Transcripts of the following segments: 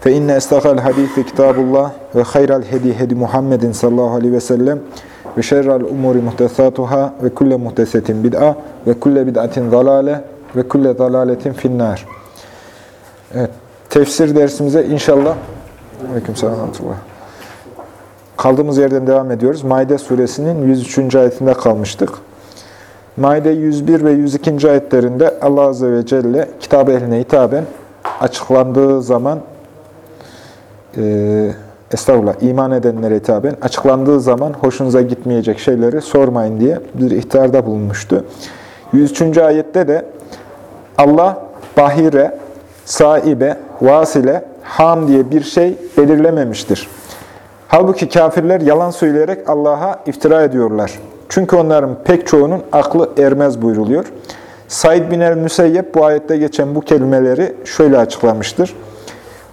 Fe inne estağal hadithi kitabullah ve hayral hedi hedi Muhammedin sallallahu aleyhi ve sellem ve şerrel umuri muhtesatuhâ ve kulle muhtesetin bid'a ve kulle bid'atin zalale ve kulle zalaletin finnâr. Evet, tefsir dersimize inşallah Aleyküm selam Kaldığımız yerden devam ediyoruz. Maide suresinin 103. ayetinde kalmıştık. Maide 101 ve 102. ayetlerinde Allah Azze ve Celle kitap ehline hitaben açıklandığı zaman e, estağfurullah iman edenlere hitaben açıklandığı zaman hoşunuza gitmeyecek şeyleri sormayın diye bir ihtarda bulunmuştu. 103. ayette de Allah bahire, saibe, vasile, ham diye bir şey belirlememiştir. Halbuki kafirler yalan söyleyerek Allah'a iftira ediyorlar. Çünkü onların pek çoğunun aklı ermez buyruluyor. Said bin el-Müseyyep bu ayette geçen bu kelimeleri şöyle açıklamıştır.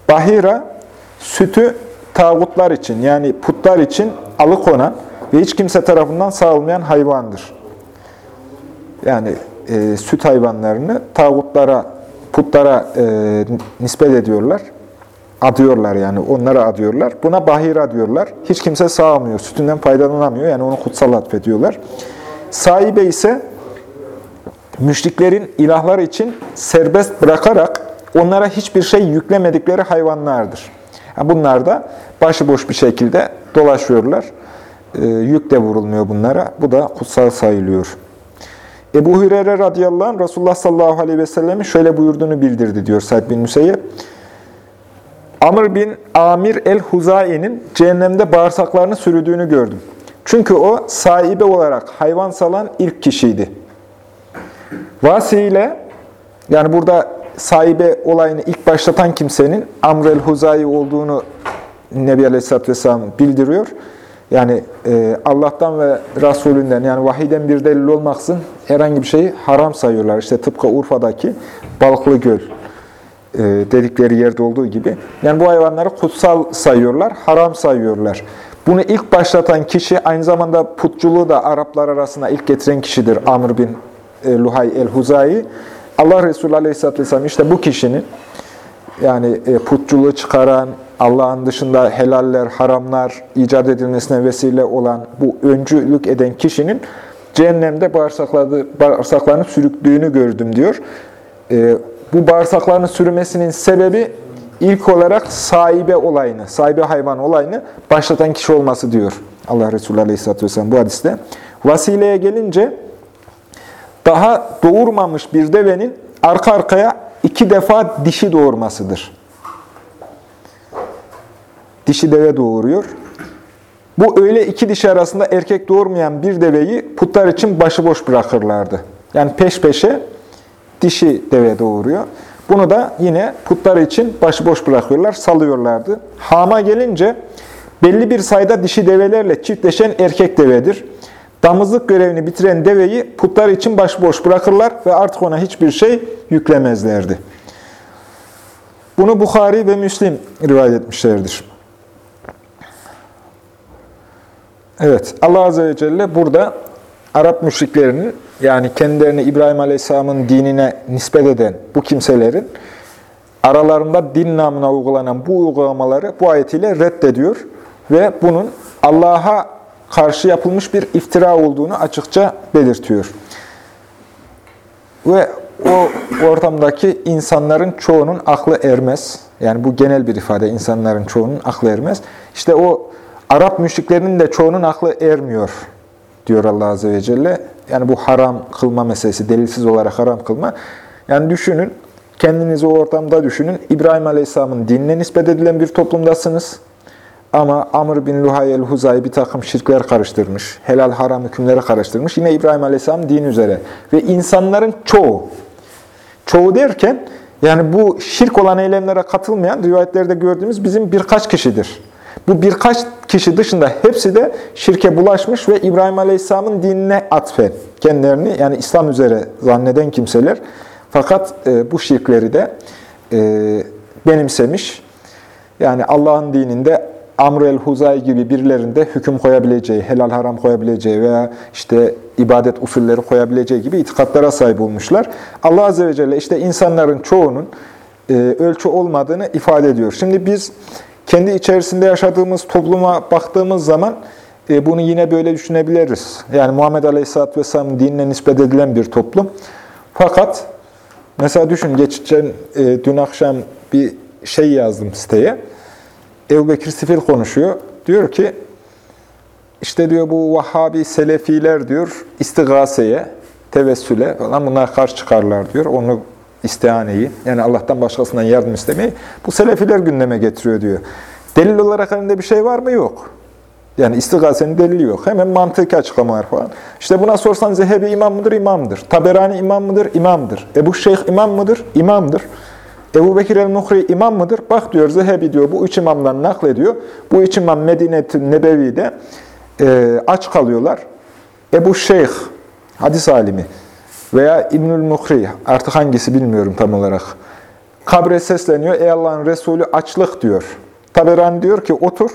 Bahira, sütü tağutlar için yani putlar için alıkonan ve hiç kimse tarafından sağılmayan hayvandır. Yani e, süt hayvanlarını tağutlara, putlara e, nispet ediyorlar. Adıyorlar yani, onlara adıyorlar. Buna bahira diyorlar. Hiç kimse sağamıyor, sütünden faydalanamıyor. Yani onu kutsal atfediyorlar. Sahibe ise müşriklerin ilahlar için serbest bırakarak onlara hiçbir şey yüklemedikleri hayvanlardır. Bunlar da başıboş bir şekilde dolaşıyorlar. E, yük de vurulmuyor bunlara. Bu da kutsal sayılıyor. Ebu Hürer'e radıyallahu anh Resulullah sallallahu aleyhi ve sellem'in şöyle buyurduğunu bildirdi diyor Said bin Müseyyep. Amr bin Amir el-Huzai'nin cehennemde bağırsaklarını sürüdüğünü gördüm. Çünkü o sahibe olarak hayvan salan ilk kişiydi. Vasiyle, yani burada sahibe olayını ilk başlatan kimsenin Amr el-Huzai olduğunu Nebi Aleyhisselatü Vesselam bildiriyor. Yani e, Allah'tan ve Resulünden yani vahiden bir delil olmaksın herhangi bir şeyi haram sayıyorlar. İşte tıpkı Urfa'daki Balıklı Göl e, dedikleri yerde olduğu gibi. Yani bu hayvanları kutsal sayıyorlar, haram sayıyorlar. Bunu ilk başlatan kişi aynı zamanda putçuluğu da Araplar arasında ilk getiren kişidir Amr bin e, Luhay el-Huzai. Allah Resulü Aleyhisselatü Vesselam işte bu kişinin yani e, putçuluğu çıkaran, Allah'ın dışında helaller, haramlar icat edilmesine vesile olan bu öncülük eden kişinin cehennemde bağırsaklarını sürüktüğünü gördüm diyor. E, bu bağırsaklarını sürmesinin sebebi ilk olarak sahibe olayını, sahibe hayvan olayını başlatan kişi olması diyor Allah Resulü Aleyhisselatü Vesselam bu hadiste. Vasileye gelince daha doğurmamış bir devenin arka arkaya iki defa dişi doğurmasıdır. Dişi deve doğuruyor. Bu öyle iki dişi arasında erkek doğurmayan bir deveyi putlar için başıboş bırakırlardı. Yani peş peşe dişi deve doğuruyor. Bunu da yine putlar için başıboş bırakıyorlar, salıyorlardı. Hama gelince belli bir sayıda dişi develerle çiftleşen erkek devedir. Damızlık görevini bitiren deveyi putlar için başboş bırakırlar ve artık ona hiçbir şey yüklemezlerdi. Bunu Bukhari ve Müslim rivayet etmişlerdir. Evet, Allah Azze ve Celle burada Arap müşriklerinin yani kendilerini İbrahim Aleyhisselam'ın dinine nispet eden bu kimselerin aralarında din namına uygulanan bu uygulamaları bu ayetiyle reddediyor ve bunun Allah'a karşı yapılmış bir iftira olduğunu açıkça belirtiyor. Ve o ortamdaki insanların çoğunun aklı ermez. Yani bu genel bir ifade, insanların çoğunun aklı ermez. İşte o Arap müşriklerinin de çoğunun aklı ermiyor diyor Allah Azze ve Celle. Yani bu haram kılma meselesi, delilsiz olarak haram kılma. Yani düşünün, kendinizi o ortamda düşünün. İbrahim Aleyhisselam'ın dinine nispet edilen bir toplumdasınız. Ama Amr bin Luhay el-Huzay bir takım şirkler karıştırmış. Helal haram hükümleri karıştırmış. Yine İbrahim Aleyhisselam din üzere. Ve insanların çoğu, çoğu derken yani bu şirk olan eylemlere katılmayan rivayetlerde gördüğümüz bizim birkaç kişidir. Bu birkaç kişi dışında hepsi de şirke bulaşmış ve İbrahim Aleyhisselam'ın dinine atfen kendilerini yani İslam üzere zanneden kimseler fakat e, bu şirkleri de e, benimsemiş. Yani Allah'ın dininde Amr el-Huzay gibi birilerinde hüküm koyabileceği, helal haram koyabileceği veya işte ibadet usulleri koyabileceği gibi itikatlara sahip olmuşlar. Allah Azze ve Celle işte insanların çoğunun e, ölçü olmadığını ifade ediyor. Şimdi biz kendi içerisinde yaşadığımız topluma baktığımız zaman e, bunu yine böyle düşünebiliriz. Yani Muhammed Aleyhisselatü Vesselam'ın dinine nispet edilen bir toplum. Fakat mesela düşün, geçen e, dün akşam bir şey yazdım siteye. Ebu Bekir Sifil konuşuyor. Diyor ki, işte diyor bu Vahhabi Selefiler diyor istigaseye, tevessüle falan bunlar karşı çıkarlar diyor. Onu istihaneyi, yani Allah'tan başkasından yardım istemeyi bu Selefiler gündeme getiriyor diyor. Delil olarak elinde bir şey var mı? Yok. Yani istigasenin delili yok. Hemen mantıki açıklamalar falan. İşte buna sorsan Zehebi imam mıdır? İmamdır. Taberani imam mıdır? İmamdır. Ebu Şeyh imam mıdır? İmamdır. Ebu Bekir el-Muhri imam mıdır? Bak diyor Zehebi diyor bu üç imamdan naklediyor. Bu üç imam Medine-i Nebevi'de e, aç kalıyorlar. Ebu Şeyh hadis alimi veya İbnül Muhri artık hangisi bilmiyorum tam olarak. Kabre sesleniyor. Ey Allah'ın Resulü açlık diyor. Taberan diyor ki otur.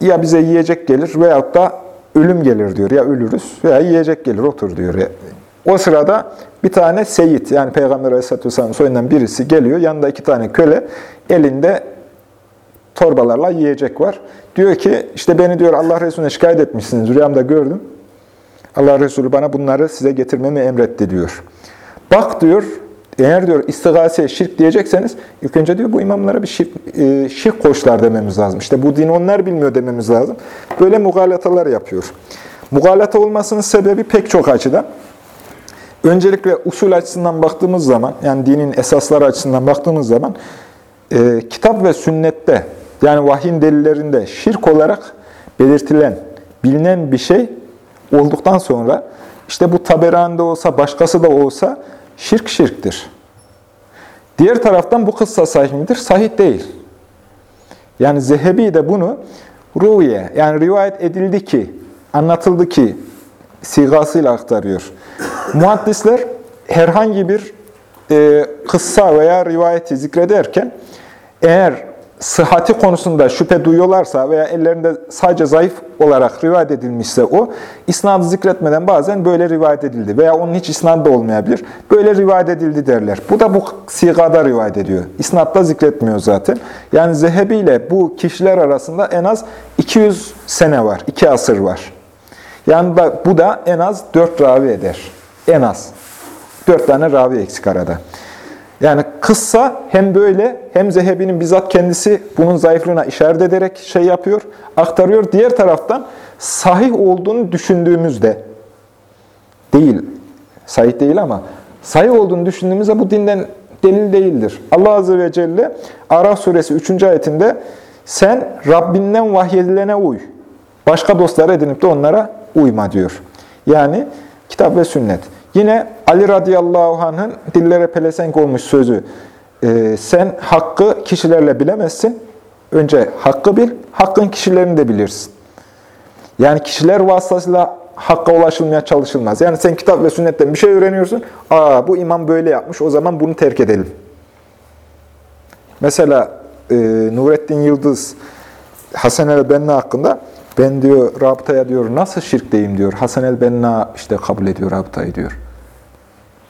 Ya bize yiyecek gelir veyahut da ölüm gelir diyor. Ya ölürüz veya yiyecek gelir otur diyor. O sırada bir tane seyit yani Peygamber Aleyhisselatü Vesselam soyundan birisi geliyor. Yanında iki tane köle elinde torbalarla yiyecek var. Diyor ki işte beni diyor Allah Resulüne şikayet etmişsiniz. Rüyamda gördüm. Allah Resulü bana bunları size getirmemi emretti diyor. Bak diyor eğer diyor istigaseye şirk diyecekseniz ilk önce diyor bu imamlara bir şirk, e, şirk koşlar dememiz lazım. İşte bu dini onlar bilmiyor dememiz lazım. Böyle mugalatalar yapıyor. Mugalata olmasının sebebi pek çok açıdan. Öncelikle usul açısından baktığımız zaman, yani dinin esasları açısından baktığımız zaman, e, kitap ve sünnette, yani vahyin delillerinde şirk olarak belirtilen, bilinen bir şey olduktan sonra, işte bu taberanda olsa, başkası da olsa, şirk şirktir. Diğer taraftan bu kıssa sahih midir? Sahih değil. Yani Zehebi de bunu ruye, yani rivayet edildi ki, anlatıldı ki, sigasıyla aktarıyor. Muhaddisler herhangi bir e, kıssa veya rivayeti zikrederken eğer sıhhati konusunda şüphe duyuyorlarsa veya ellerinde sadece zayıf olarak rivayet edilmişse o, isnadı zikretmeden bazen böyle rivayet edildi veya onun hiç isnadı da olmayabilir. Böyle rivayet edildi derler. Bu da bu sigada rivayet ediyor. İsnadda zikretmiyor zaten. Yani Zehebi ile bu kişiler arasında en az 200 sene var, 2 asır var. Yani bu da en az 4 ravi eder. En az. 4 tane ravi eksik arada. Yani kıssa hem böyle hem Zehebi'nin bizzat kendisi bunun zayıflığına işaret ederek şey yapıyor, aktarıyor. Diğer taraftan sahih olduğunu düşündüğümüzde değil, sahih değil ama sahih olduğunu düşündüğümüzde bu dinden delil değildir. Allah Azze ve Celle Araf suresi 3. ayetinde sen Rabbinden vahyedilene uy. Başka dostlar edinip de onlara uyma diyor. Yani kitap ve sünnet. Yine Ali radıyallahu anh'ın dillere pelesenk olmuş sözü. E, sen hakkı kişilerle bilemezsin. Önce hakkı bil, hakkın kişilerini de bilirsin. Yani kişiler vasıtasıyla hakka ulaşılmaya çalışılmaz. Yani sen kitap ve sünnetten bir şey öğreniyorsun. Aa bu imam böyle yapmış, o zaman bunu terk edelim. Mesela e, Nurettin Yıldız Hasan el-Benna hakkında ben diyor rabıtaya diyor nasıl şirkteyim diyor. Hasan el-Benna işte kabul ediyor rabıtayı diyor.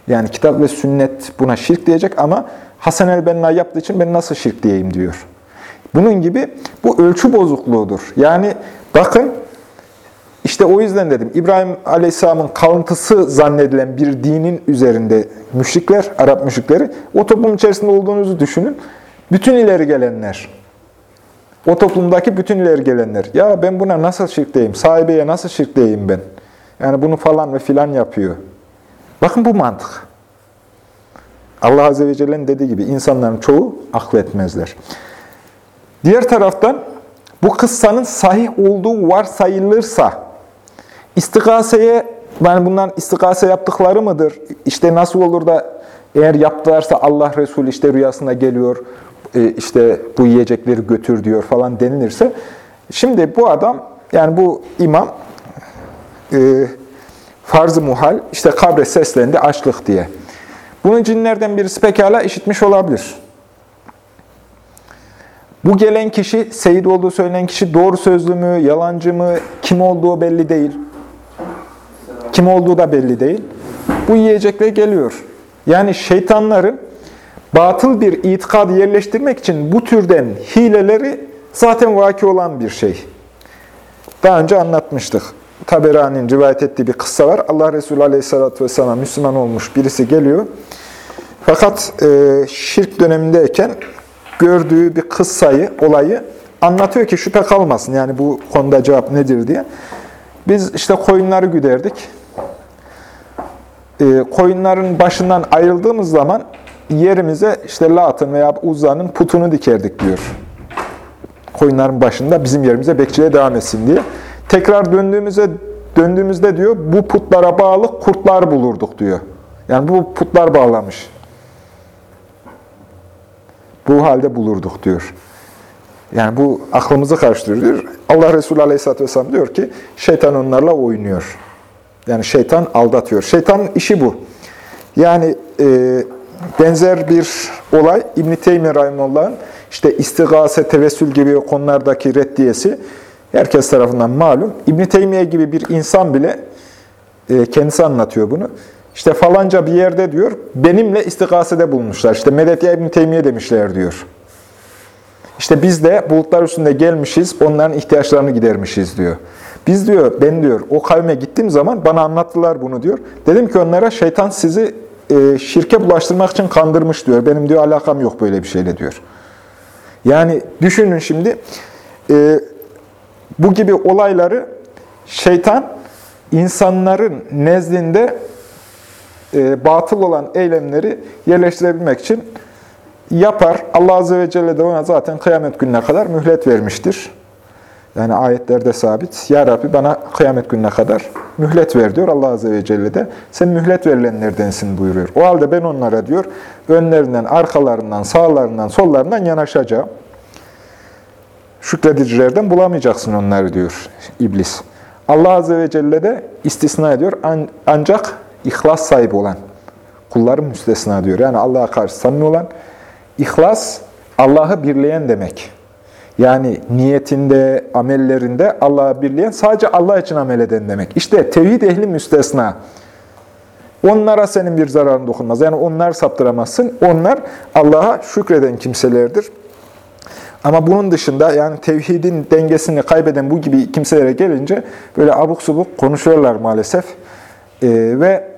Yani kitap ve sünnet buna şirk diyecek ama Hasan el-Benna yaptığı için ben nasıl şirk diyeyim diyor. Bunun gibi bu ölçü bozukluğudur. Yani bakın işte o yüzden dedim İbrahim Aleyhisselam'ın kalıntısı zannedilen bir dinin üzerinde müşrikler, Arap müşrikleri o toplum içerisinde olduğunuzu düşünün. Bütün ileri gelenler, o toplumdaki bütün ileri gelenler, ya ben buna nasıl şirk sahibeye nasıl şirk ben? Yani bunu falan ve filan yapıyor. Bakın bu mantık. Allah Azze ve Celle'nin dediği gibi insanların çoğu akletmezler. Diğer taraftan bu kıssanın sahih olduğu varsayılırsa istikaseye yani bundan istikase yaptıkları mıdır? İşte nasıl olur da eğer yaptılarsa Allah Resulü işte rüyasında geliyor. E, işte bu yiyecekleri götür diyor falan denilirse, şimdi bu adam, yani bu imam, e, farz-ı muhal, işte kabre seslendi açlık diye. Bunu cinlerden birisi pekala işitmiş olabilir. Bu gelen kişi, Seyit olduğu söylenen kişi doğru sözlü mü, yalancı mı, kim olduğu belli değil. Kim olduğu da belli değil. Bu yiyecekle geliyor. Yani şeytanların batıl bir itikadı yerleştirmek için bu türden hileleri zaten vaki olan bir şey. Daha önce anlatmıştık. Taberani'nin rivayet ettiği bir kıssa var. Allah Resulü Aleyhisselatü Vesselam Müslüman olmuş birisi geliyor. Fakat e, şirk dönemindeyken gördüğü bir kıssayı, olayı anlatıyor ki şüphe kalmasın. Yani bu konuda cevap nedir diye. Biz işte koyunları güderdik. E, koyunların başından ayrıldığımız zaman yerimize işte Lat'ın veya Uzza'nın putunu dikerdik diyor. Koyunların başında bizim yerimize bekçiye devam etsin diye. Tekrar döndüğümüzde, döndüğümüzde diyor bu putlara bağlı kurtlar bulurduk diyor. Yani bu putlar bağlamış. Bu halde bulurduk diyor. Yani bu aklımızı karıştırıyor diyor. Allah Resulü Aleyhisselatü Vesselam diyor ki şeytan onlarla oynuyor. Yani şeytan aldatıyor. Şeytanın işi bu. Yani e, benzer bir olay İbn-i Teymi Rahimullah'ın işte istigase, tevessül gibi konulardaki reddiyesi herkes tarafından malum. İbn-i Teymiye gibi bir insan bile e, kendisi anlatıyor bunu. İşte falanca bir yerde diyor, benimle istigasede bulmuşlar. İşte medet İbn-i Teymiye demişler diyor. İşte biz de bulutlar üstünde gelmişiz, onların ihtiyaçlarını gidermişiz diyor. Biz diyor, ben diyor, o kavme gittiğim zaman bana anlattılar bunu diyor. Dedim ki onlara şeytan sizi e, şirke bulaştırmak için kandırmış diyor. Benim diyor alakam yok böyle bir şeyle diyor. Yani düşünün şimdi, e, bu gibi olayları şeytan insanların nezdinde e, batıl olan eylemleri yerleştirebilmek için yapar. Allah Azze ve Celle de ona zaten kıyamet gününe kadar mühlet vermiştir. Yani ayetlerde sabit. Ya Rabbi bana kıyamet gününe kadar mühlet ver diyor Allah Azze ve Celle de. Sen mühlet verilenlerdensin buyuruyor. O halde ben onlara diyor önlerinden, arkalarından, sağlarından, sollarından yanaşacağım. Şükredicilerden bulamayacaksın onları diyor iblis. Allah Azze ve Celle de istisna ediyor. Ancak ihlas sahibi olan kulların müstesna diyor. Yani Allah'a karşı samimi olan, ihlas Allah'ı birleyen demek. Yani niyetinde, amellerinde Allah'ı birleyen, sadece Allah için amel eden demek. İşte tevhid ehli müstesna. Onlara senin bir zararın dokunmaz. Yani onlar saptıramazsın. Onlar Allah'a şükreden kimselerdir. Ama bunun dışında yani tevhidin dengesini kaybeden bu gibi kimselere gelince böyle abuk subuk konuşuyorlar maalesef. Ee, ve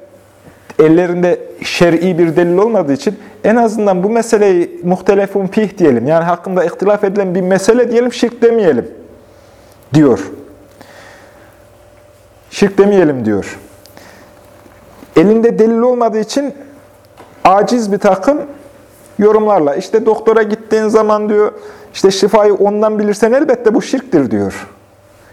ellerinde şer'i bir delil olmadığı için en azından bu meseleyi muhtelefun fih diyelim. Yani hakkında ihtilaf edilen bir mesele diyelim, şirk demeyelim diyor. Şirk demeyelim diyor. Elinde delil olmadığı için aciz bir takım yorumlarla. İşte doktora gittiğin zaman diyor, işte şifayı ondan bilirsen elbette bu şirktir diyor.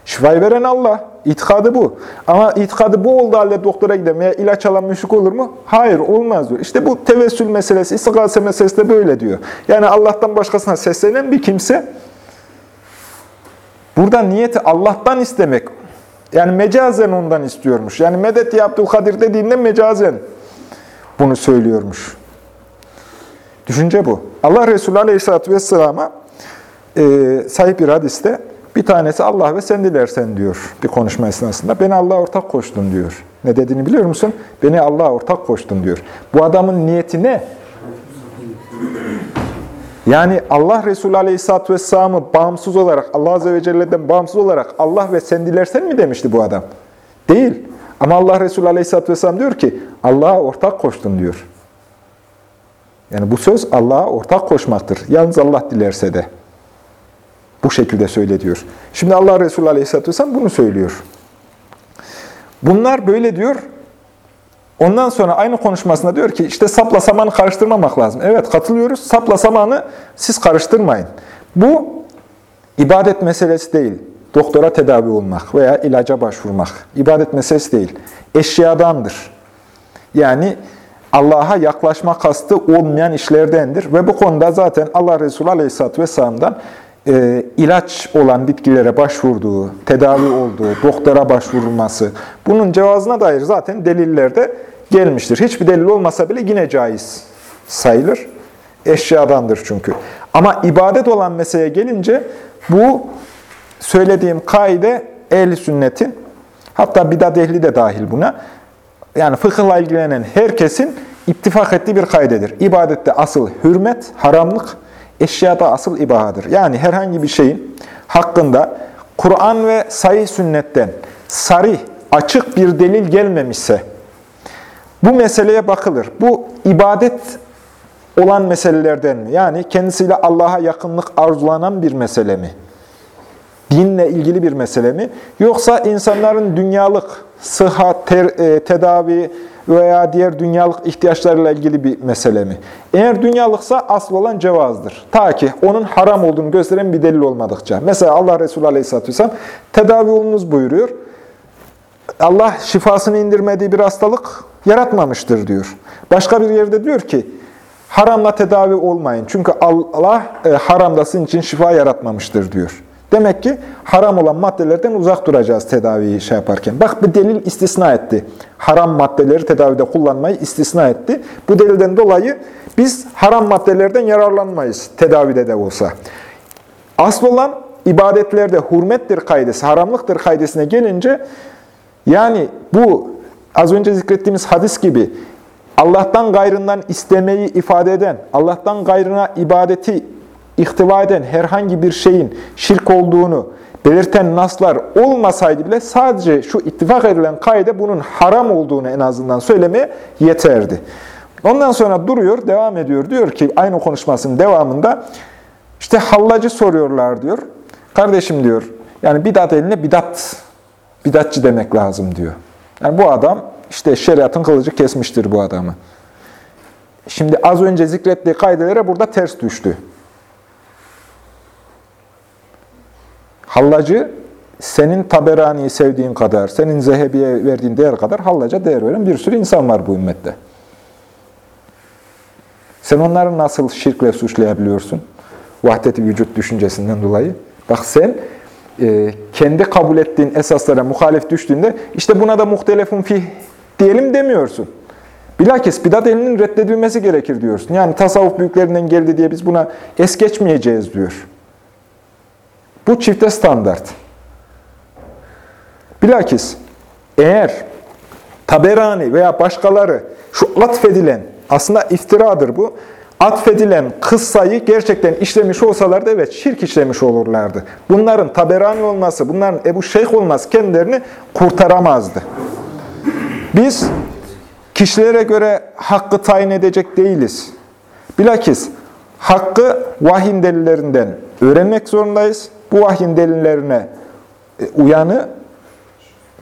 Şifayı veren Allah. İtikadı bu. Ama itikadı bu oldu halde doktora giden veya ilaç alan müşrik olur mu? Hayır, olmaz diyor. İşte bu tevessül meselesi, istigase meselesi de böyle diyor. Yani Allah'tan başkasına seslenen bir kimse, burada niyeti Allah'tan istemek, yani mecazen ondan istiyormuş. Yani medet ya Abdülkadir dediğinde mecazen bunu söylüyormuş. Düşünce bu. Allah Resulü Aleyhisselatü Vesselam'a e, sahip bir hadiste bir tanesi Allah ve sen dilersen diyor bir konuşma esnasında. Beni Allah'a ortak koştun diyor. Ne dediğini biliyor musun? Beni Allah'a ortak koştun diyor. Bu adamın niyeti ne? Yani Allah Resulü Aleyhisselatü Vesselam'ı bağımsız olarak, Allah Azze ve Celle'den bağımsız olarak Allah ve sen dilersen mi demişti bu adam? Değil. Ama Allah Resulü Aleyhisselatü Vesselam diyor ki Allah'a ortak koştun diyor. Yani bu söz Allah'a ortak koşmaktır. Yalnız Allah dilerse de. Bu şekilde söyle diyor. Şimdi Allah Resulü Aleyhisselatü Vesselam bunu söylüyor. Bunlar böyle diyor. Ondan sonra aynı konuşmasında diyor ki işte sapla samanı karıştırmamak lazım. Evet katılıyoruz. Sapla samanı siz karıştırmayın. Bu ibadet meselesi değil. Doktora tedavi olmak veya ilaca başvurmak. İbadet meselesi değil. Eşyadandır. Yani Allah'a yaklaşma kastı olmayan işlerdendir. Ve bu konuda zaten Allah Resulü Aleyhisselatü Vesselam'dan e, ilaç olan bitkilere başvurduğu, tedavi olduğu, doktora başvurulması, bunun cevazına dair zaten delillerde gelmiştir. Hiçbir delil olmasa bile yine caiz sayılır. Eşyadandır çünkü. Ama ibadet olan meseleye gelince bu söylediğim kaide ehl sünnetin, hatta bidat ehli de dahil buna, yani fıkıhla ilgilenen herkesin ittifak ettiği bir kaydedir. İbadette asıl hürmet, haramlık, eşyada asıl ibahadır. Yani herhangi bir şeyin hakkında Kur'an ve sahih sünnetten sarih, açık bir delil gelmemişse, bu meseleye bakılır. Bu ibadet olan meselelerden mi? Yani kendisiyle Allah'a yakınlık arzulanan bir mesele mi? Dinle ilgili bir mesele mi? Yoksa insanların dünyalık, sıhhat, ter, e, tedavi veya diğer dünyalık ihtiyaçlarıyla ilgili bir mesele mi? Eğer dünyalıksa asıl olan cevazdır. Ta ki onun haram olduğunu gösteren bir delil olmadıkça. Mesela Allah Resulü Aleyhisselatü Vesselam tedavi olunuz buyuruyor. Allah şifasını indirmediği bir hastalık yaratmamıştır diyor. Başka bir yerde diyor ki, haramla tedavi olmayın. Çünkü Allah e, haramda için şifa yaratmamıştır diyor. Demek ki haram olan maddelerden uzak duracağız tedaviyi şey yaparken. Bak bir delil istisna etti. Haram maddeleri tedavide kullanmayı istisna etti. Bu delilden dolayı biz haram maddelerden yararlanmayız tedavide de olsa. Asıl olan ibadetlerde hürmettir kaidesi, haramlıktır kaidesine gelince yani bu az önce zikrettiğimiz hadis gibi Allah'tan gayrından istemeyi ifade eden, Allah'tan gayrına ibadeti ihtiva eden herhangi bir şeyin şirk olduğunu belirten naslar olmasaydı bile sadece şu ittifak edilen kaide bunun haram olduğunu en azından söylemeye yeterdi. Ondan sonra duruyor, devam ediyor. Diyor ki aynı konuşmasının devamında işte hallacı soruyorlar diyor. Kardeşim diyor, yani bidat eline bidat, bidatçı demek lazım diyor. Yani bu adam işte şeriatın kılıcı kesmiştir bu adamı. Şimdi az önce zikrettiği kaidelere burada ters düştü. Hallacı, senin Taberani'yi sevdiğin kadar, senin Zehebi'ye verdiğin değer kadar hallaca değer veren bir sürü insan var bu ümmette. Sen onları nasıl şirkle suçlayabiliyorsun? Vahdeti vücut düşüncesinden dolayı. Bak sen e, kendi kabul ettiğin esaslara muhalif düştüğünde işte buna da muhtelefun fih diyelim demiyorsun. Bilakis bidat elinin reddedilmesi gerekir diyorsun. Yani tasavvuf büyüklerinden geldi diye biz buna es geçmeyeceğiz diyor. Bu çifte standart. Bilakis eğer Taberani veya başkaları şu atfedilen, aslında iftiradır bu, atfedilen kıssayı gerçekten işlemiş olsalardı evet şirk işlemiş olurlardı. Bunların Taberani olması, bunların Ebu Şeyh olması kendilerini kurtaramazdı. Biz kişilere göre hakkı tayin edecek değiliz. Bilakis hakkı vahyin delillerinden öğrenmek zorundayız. Bu vahyin delillerine e, uyanı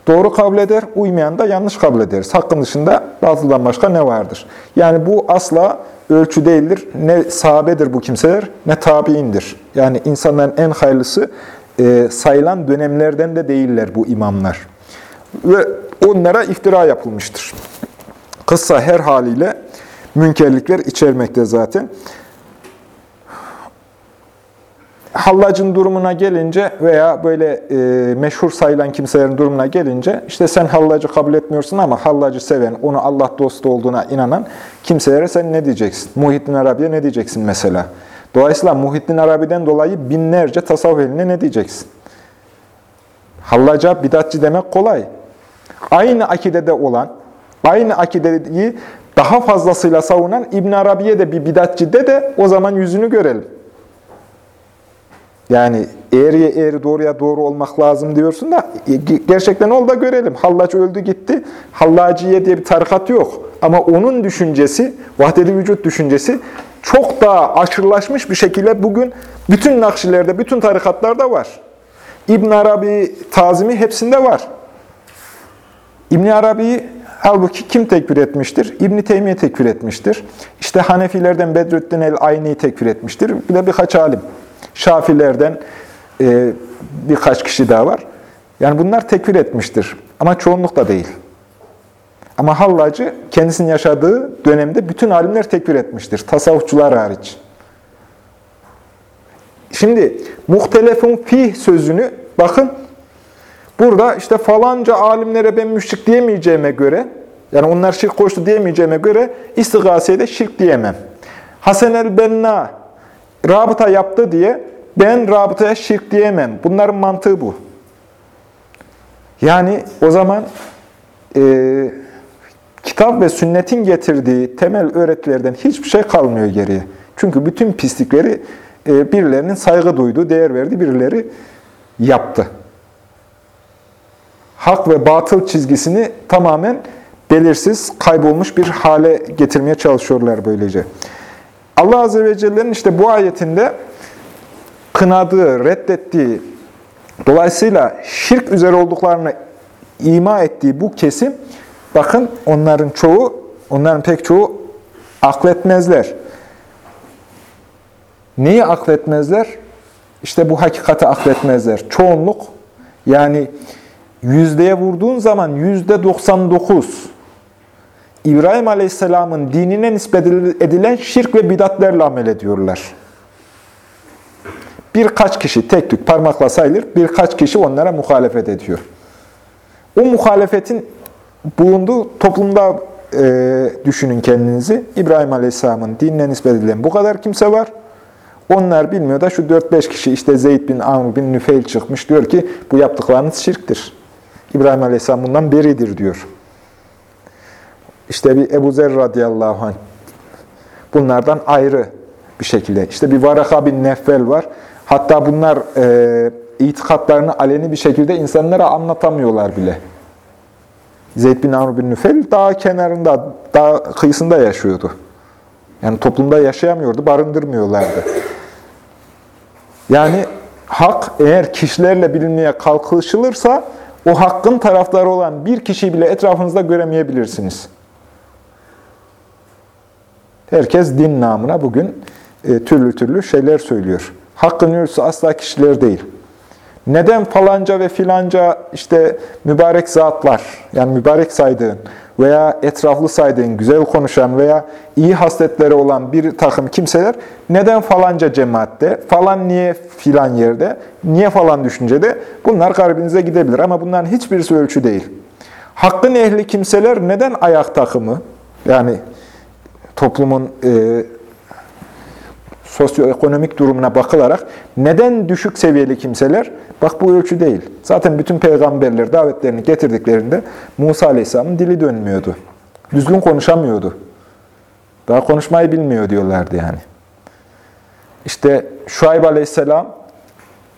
doğru kabul eder, uymayan da yanlış kabul ederiz. Hakkın dışında batıldan başka ne vardır? Yani bu asla ölçü değildir. Ne sahabedir bu kimseler, ne tabiindir. Yani insanların en hayırlısı e, sayılan dönemlerden de değiller bu imamlar. Ve onlara iftira yapılmıştır. Kıssa her haliyle münkerlikler içermekte zaten. Hallacın durumuna gelince veya böyle e, meşhur sayılan kimselerin durumuna gelince işte sen hallacı kabul etmiyorsun ama hallacı seven, onu Allah dostu olduğuna inanan kimselere sen ne diyeceksin? Muhittin Arabi'ye ne diyeceksin mesela? Dolayısıyla Muhittin Arabi'den dolayı binlerce tasavvuf eline ne diyeceksin? Hallaca bidatçı demek kolay. Aynı akidede olan, aynı akideyi daha fazlasıyla savunan İbn Arabi'ye de bir bidatçı de de o zaman yüzünü görelim. Yani eğriye eğri doğruya doğru olmak lazım diyorsun da e, gerçekten ol da görelim. Hallaç öldü gitti. Hallaciye diye bir tarikat yok. Ama onun düşüncesi, vahdeli vücut düşüncesi çok daha aşırılaşmış bir şekilde bugün bütün nakşilerde, bütün tarikatlarda var. İbn Arabi tazimi hepsinde var. İbn Arabi'yi halbuki kim tekfir etmiştir? İbn Teymiye tekfir etmiştir. İşte Hanefilerden Bedrüddin el-Ayni'yi tekfir etmiştir. Bir de birkaç alim. Şafilerden e, birkaç kişi daha var. Yani bunlar tekfir etmiştir. Ama çoğunluk da değil. Ama Hallacı kendisinin yaşadığı dönemde bütün alimler tekfir etmiştir. Tasavvufçular hariç. Şimdi muhtelefun fih sözünü bakın burada işte falanca alimlere ben müşrik diyemeyeceğime göre yani onlar şirk koştu diyemeyeceğime göre istigaseye de şirk diyemem. Hasan el-Benna rabıta yaptı diye ben rabıtaya şirk diyemem. Bunların mantığı bu. Yani o zaman e, kitap ve sünnetin getirdiği temel öğretilerden hiçbir şey kalmıyor geriye. Çünkü bütün pislikleri e, birilerinin saygı duyduğu, değer verdiği birileri yaptı. Hak ve batıl çizgisini tamamen belirsiz, kaybolmuş bir hale getirmeye çalışıyorlar böylece. Allah Azze ve Celle'nin işte bu ayetinde kınadığı, reddettiği, dolayısıyla şirk üzere olduklarını ima ettiği bu kesim, bakın onların çoğu, onların pek çoğu akletmezler. Neyi akletmezler? İşte bu hakikati akletmezler. Çoğunluk, yani yüzdeye vurduğun zaman yüzde 99 İbrahim Aleyhisselam'ın dinine nispet edilen şirk ve bidatlerle amel ediyorlar. Birkaç kişi, tek tük parmakla sayılır, birkaç kişi onlara muhalefet ediyor. O muhalefetin bulunduğu toplumda e, düşünün kendinizi. İbrahim Aleyhisselam'ın dinine nispet edilen bu kadar kimse var. Onlar bilmiyor da şu 4-5 kişi işte Zeyd bin Amr bin Nüfeil çıkmış diyor ki bu yaptıklarınız şirktir. İbrahim Aleyhisselam bundan beridir diyor. İşte bir Ebu Zer radıyallahu anh bunlardan ayrı bir şekilde. İşte bir Varaka bin Neffel var. Hatta bunlar e, itikatlarını aleni bir şekilde insanlara anlatamıyorlar bile. Zeyd bin Amr bin Nüfel dağ kenarında, dağ kıyısında yaşıyordu. Yani toplumda yaşayamıyordu, barındırmıyorlardı. Yani hak eğer kişilerle bilinmeye kalkışılırsa o hakkın tarafları olan bir kişiyi bile etrafınızda göremeyebilirsiniz. Herkes din namına bugün e, türlü türlü şeyler söylüyor. Hakkın yürüsü asla kişiler değil. Neden falanca ve filanca işte mübarek zatlar, yani mübarek saydığın veya etraflı saydığın, güzel konuşan veya iyi hasletleri olan bir takım kimseler neden falanca cemaatte, falan niye filan yerde, niye falan düşüncede bunlar kalbinize gidebilir. Ama bunların hiçbirisi ölçü değil. Hakkın ehli kimseler neden ayak takımı, yani toplumun e, sosyoekonomik durumuna bakılarak neden düşük seviyeli kimseler? Bak bu ölçü değil. Zaten bütün peygamberler davetlerini getirdiklerinde Musa Aleyhisselam'ın dili dönmüyordu. Düzgün konuşamıyordu. Daha konuşmayı bilmiyor diyorlardı yani. İşte Şuayb Aleyhisselam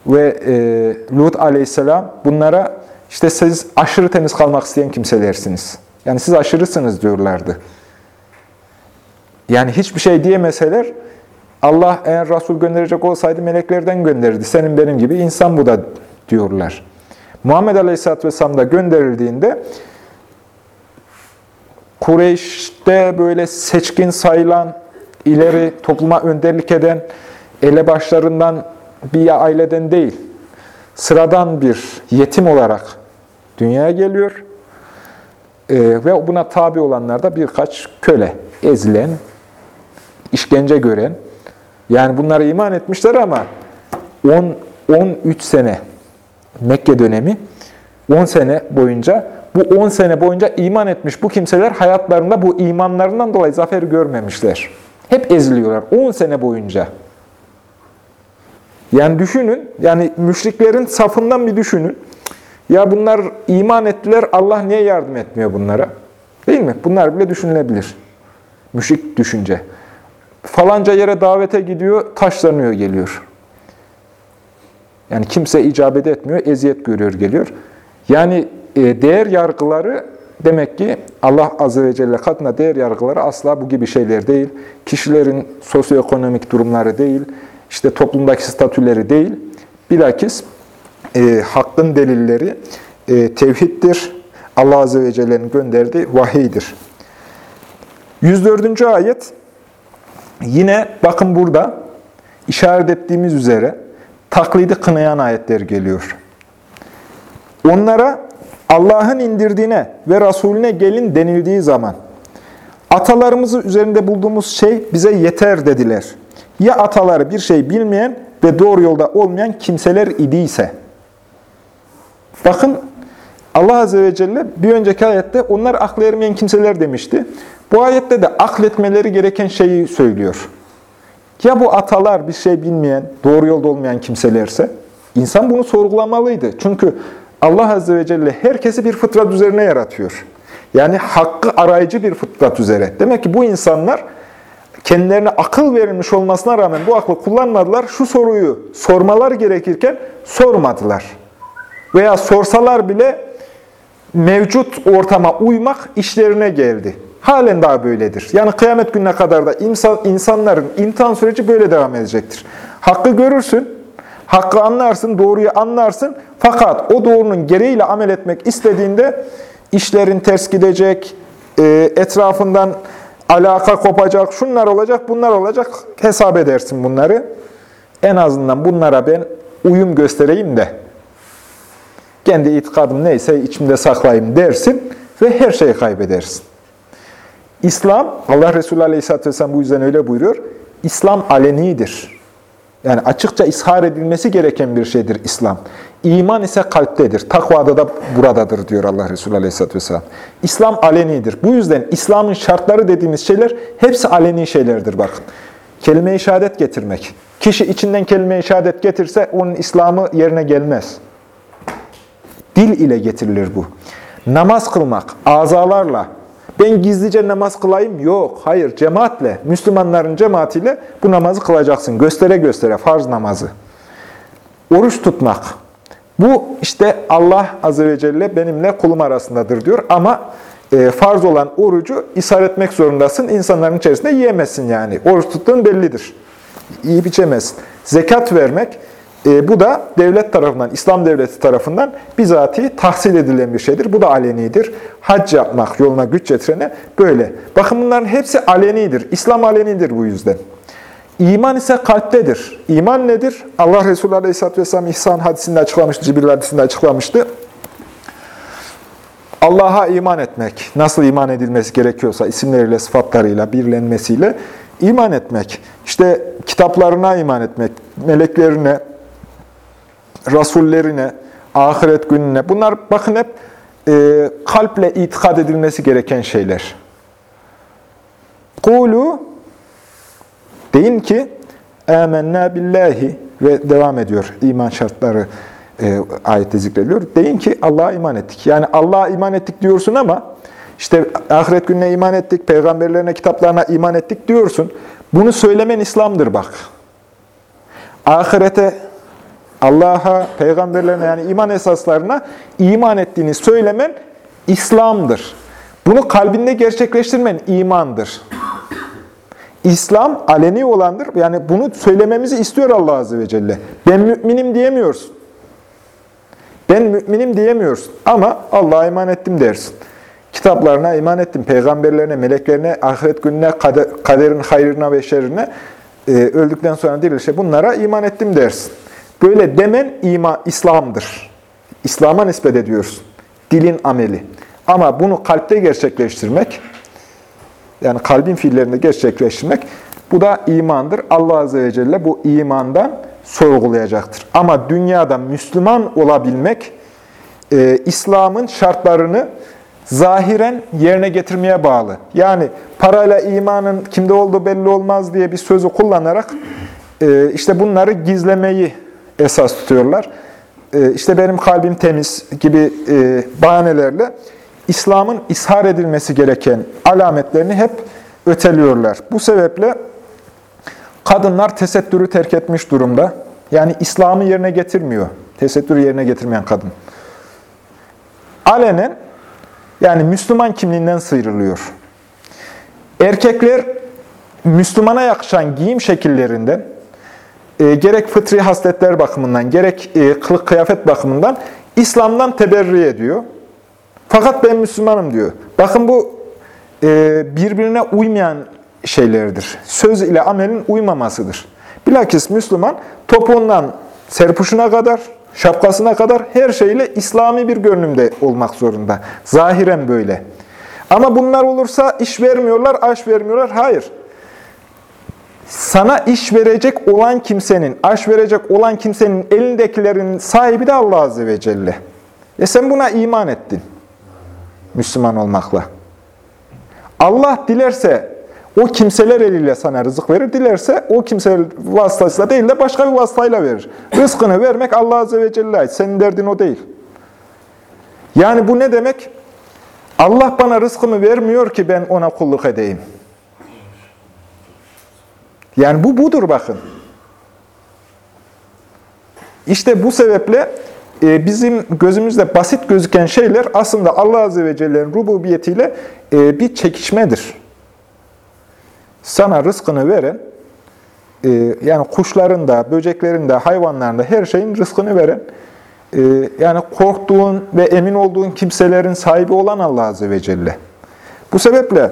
ve e, Lut Aleyhisselam bunlara işte siz aşırı temiz kalmak isteyen kimselersiniz. Yani siz aşırısınız diyorlardı. Yani hiçbir şey diyemeseler Allah eğer Resul gönderecek olsaydı meleklerden gönderirdi. Senin benim gibi insan bu da diyorlar. Muhammed Aleyhisselatü Vesselam da gönderildiğinde Kureyş'te böyle seçkin sayılan, ileri topluma önderlik eden, elebaşlarından bir aileden değil, sıradan bir yetim olarak dünyaya geliyor. Ee, ve buna tabi olanlar da birkaç köle, ezilen, işkence gören, yani bunlara iman etmişler ama 10 13 sene Mekke dönemi 10 sene boyunca bu 10 sene boyunca iman etmiş bu kimseler hayatlarında bu imanlarından dolayı zaferi görmemişler. Hep eziliyorlar 10 sene boyunca. Yani düşünün, yani müşriklerin safından bir düşünün. Ya bunlar iman ettiler, Allah niye yardım etmiyor bunlara? Değil mi? Bunlar bile düşünülebilir. Müşrik düşünce falanca yere davete gidiyor, taşlanıyor geliyor. Yani kimse icabet etmiyor, eziyet görüyor geliyor. Yani e, değer yargıları demek ki Allah Azze ve Celle katına değer yargıları asla bu gibi şeyler değil. Kişilerin sosyoekonomik durumları değil, işte toplumdaki statüleri değil. Bilakis e, hakkın delilleri e, tevhiddir. Allah Azze ve Celle'nin gönderdiği vahiydir. 104. ayet Yine bakın burada işaret ettiğimiz üzere taklidi kınayan ayetler geliyor. Onlara Allah'ın indirdiğine ve Resulüne gelin denildiği zaman atalarımızı üzerinde bulduğumuz şey bize yeter dediler. Ya ataları bir şey bilmeyen ve doğru yolda olmayan kimseler idiyse. Bakın Allah Azze ve Celle bir önceki ayette onlar aklı ermeyen kimseler demişti. Bu ayette de akletmeleri gereken şeyi söylüyor. Ya bu atalar bir şey bilmeyen, doğru yolda olmayan kimselerse, insan bunu sorgulamalıydı. Çünkü Allah Azze ve Celle herkesi bir fıtrat üzerine yaratıyor. Yani hakkı arayıcı bir fıtrat üzere. Demek ki bu insanlar kendilerine akıl verilmiş olmasına rağmen bu aklı kullanmadılar. Şu soruyu sormalar gerekirken sormadılar. Veya sorsalar bile mevcut ortama uymak işlerine geldi. Halen daha böyledir. Yani kıyamet gününe kadar da insan, insanların imtihan süreci böyle devam edecektir. Hakkı görürsün, hakkı anlarsın, doğruyu anlarsın. Fakat o doğrunun gereğiyle amel etmek istediğinde işlerin ters gidecek, e, etrafından alaka kopacak, şunlar olacak, bunlar olacak. Hesap edersin bunları. En azından bunlara ben uyum göstereyim de kendi itikadım neyse içimde saklayayım dersin ve her şeyi kaybedersin. İslam, Allah Resulü Aleyhisselatü Vesselam bu yüzden öyle buyuruyor, İslam alenidir. Yani açıkça ishar edilmesi gereken bir şeydir İslam. İman ise kalptedir. Takvada da buradadır diyor Allah Resulü Aleyhisselatü Vesselam. İslam alenidir. Bu yüzden İslam'ın şartları dediğimiz şeyler hepsi aleni şeylerdir bakın. Kelime-i şehadet getirmek. Kişi içinden kelime-i şehadet getirse onun İslam'ı yerine gelmez. Dil ile getirilir bu. Namaz kılmak, azalarla. Ben gizlice namaz kılayım. Yok, hayır. Cemaatle, Müslümanların cemaatiyle bu namazı kılacaksın. Göstere göstere, farz namazı. Oruç tutmak. Bu işte Allah Azze ve Celle benimle kulum arasındadır diyor. Ama e, farz olan orucu ishar etmek zorundasın. İnsanların içerisinde yiyemezsin yani. Oruç tuttuğun bellidir. Yiyip içemezsin. Zekat vermek, e, bu da devlet tarafından, İslam devleti tarafından bizatihi tahsil edilen bir şeydir. Bu da alenidir. Hac yapmak yoluna güç getirene böyle. Bakın bunların hepsi alenidir. İslam alenidir bu yüzden. İman ise kalptedir. İman nedir? Allah Resulü Aleyhisselatü Vesselam İhsan hadisinde açıklamıştı, Cibril hadisinde açıklamıştı. Allah'a iman etmek, nasıl iman edilmesi gerekiyorsa isimleriyle, sıfatlarıyla, birlenmesiyle iman etmek. İşte kitaplarına iman etmek, meleklerine, rasullerine, ahiret gününe. Bunlar bakın hep e, kalple itikad edilmesi gereken şeyler. Kulu deyin ki amennâ billahi ve devam ediyor iman şartları e, ayette zikrediliyor. Deyin ki Allah'a iman ettik. Yani Allah'a iman ettik diyorsun ama işte ahiret gününe iman ettik, peygamberlerine, kitaplarına iman ettik diyorsun. Bunu söylemen İslam'dır bak. Ahirete Allah'a, peygamberlerine yani iman esaslarına iman ettiğini söylemen İslam'dır. Bunu kalbinde gerçekleştirmen imandır. İslam aleni olandır. Yani bunu söylememizi istiyor Allah Azze ve Celle. Ben müminim diyemiyorsun. Ben müminim diyemiyorsun. Ama Allah'a iman ettim dersin. Kitaplarına iman ettim, peygamberlerine, meleklerine, ahiret gününe, kaderin hayrına ve şerrine, e, öldükten sonra dirilişe bunlara iman ettim dersin. Böyle demen ima, İslam'dır. İslam'a nispet ediyorsun. Dilin ameli. Ama bunu kalpte gerçekleştirmek, yani kalbin fiillerinde gerçekleştirmek, bu da imandır. Allah Azze ve Celle bu imandan sorgulayacaktır. Ama dünyada Müslüman olabilmek, e, İslam'ın şartlarını zahiren yerine getirmeye bağlı. Yani parayla imanın kimde olduğu belli olmaz diye bir sözü kullanarak e, işte bunları gizlemeyi esas tutuyorlar. E, işte benim kalbim temiz gibi e, bahanelerle İslam'ın ishar edilmesi gereken alametlerini hep öteliyorlar. Bu sebeple kadınlar tesettürü terk etmiş durumda. Yani İslam'ı yerine getirmiyor. Tesettürü yerine getirmeyen kadın. Alenen yani Müslüman kimliğinden sıyrılıyor. Erkekler Müslümana yakışan giyim şekillerinden, e, gerek fıtri hasletler bakımından, gerek e, kılık kıyafet bakımından İslam'dan teberri ediyor. Fakat ben Müslümanım diyor. Bakın bu e, birbirine uymayan şeylerdir. Söz ile amelin uymamasıdır. Bilakis Müslüman topuğundan serpuşuna kadar şapkasına kadar her şeyle İslami bir görünümde olmak zorunda. Zahiren böyle. Ama bunlar olursa iş vermiyorlar, aş vermiyorlar. Hayır. Sana iş verecek olan kimsenin, aş verecek olan kimsenin elindekilerin sahibi de Allah Azze ve Celle. E sen buna iman ettin. Müslüman olmakla. Allah dilerse o kimseler eliyle sana rızık verir. Dilerse o kimseler vasıtasıyla değil de başka bir vasıtayla verir. Rızkını vermek Allah Azze ve Celle'ye ait. Senin derdin o değil. Yani bu ne demek? Allah bana rızkımı vermiyor ki ben ona kulluk edeyim. Yani bu budur bakın. İşte bu sebeple e, bizim gözümüzde basit gözüken şeyler aslında Allah Azze ve Celle'nin rububiyetiyle e, bir çekişmedir. Sana rızkını veren, e, yani kuşların da, böceklerin de, hayvanların da her şeyin rızkını veren, yani korktuğun ve emin olduğun kimselerin sahibi olan Allah Azze ve Celle. Bu sebeple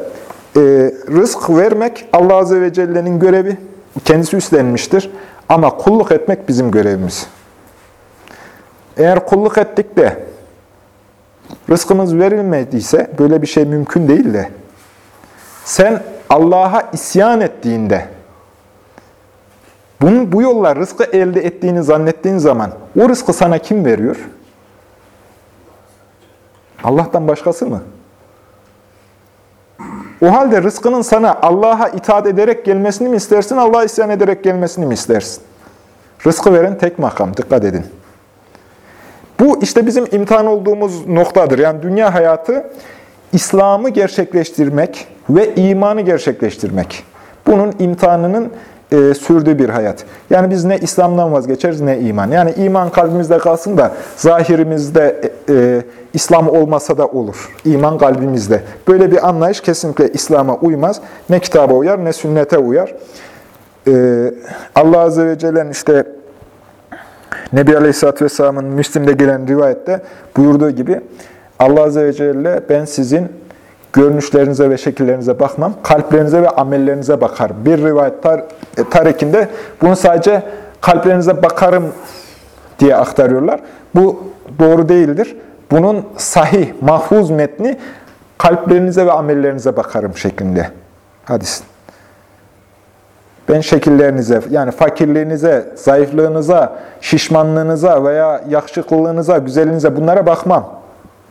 rızk vermek Allah Azze ve Celle'nin görevi, kendisi üstlenmiştir. Ama kulluk etmek bizim görevimiz. Eğer kulluk ettik de rızkımız verilmediyse böyle bir şey mümkün değil de sen Allah'a isyan ettiğinde bunun, bu yolla rızkı elde ettiğini zannettiğin zaman o rızkı sana kim veriyor? Allah'tan başkası mı? O halde rızkının sana Allah'a itaat ederek gelmesini mi istersin, Allah'a isyan ederek gelmesini mi istersin? Rızkı veren tek makam, dikkat edin. Bu işte bizim imtihan olduğumuz noktadır. Yani dünya hayatı İslam'ı gerçekleştirmek ve imanı gerçekleştirmek. Bunun imtihanının e, sürdüğü bir hayat. Yani biz ne İslam'dan vazgeçeriz ne iman. Yani iman kalbimizde kalsın da zahirimizde e, İslam olmasa da olur. İman kalbimizde. Böyle bir anlayış kesinlikle İslam'a uymaz. Ne kitaba uyar ne sünnete uyar. E, Allah Azze ve Celle'nin işte Nebi Aleyhisselatü Vesselam'ın Müslim'de gelen rivayette buyurduğu gibi Allah Azze ve Celle ben sizin görünüşlerinize ve şekillerinize bakmam, kalplerinize ve amellerinize bakarım. Bir rivayet tar e, tarikinde bunu sadece kalplerinize bakarım diye aktarıyorlar. Bu doğru değildir. Bunun sahih, mahfuz metni kalplerinize ve amellerinize bakarım şeklinde hadis. Ben şekillerinize, yani fakirliğinize, zayıflığınıza, şişmanlığınıza veya yakışıklılığınıza, güzelliğinize bunlara bakmam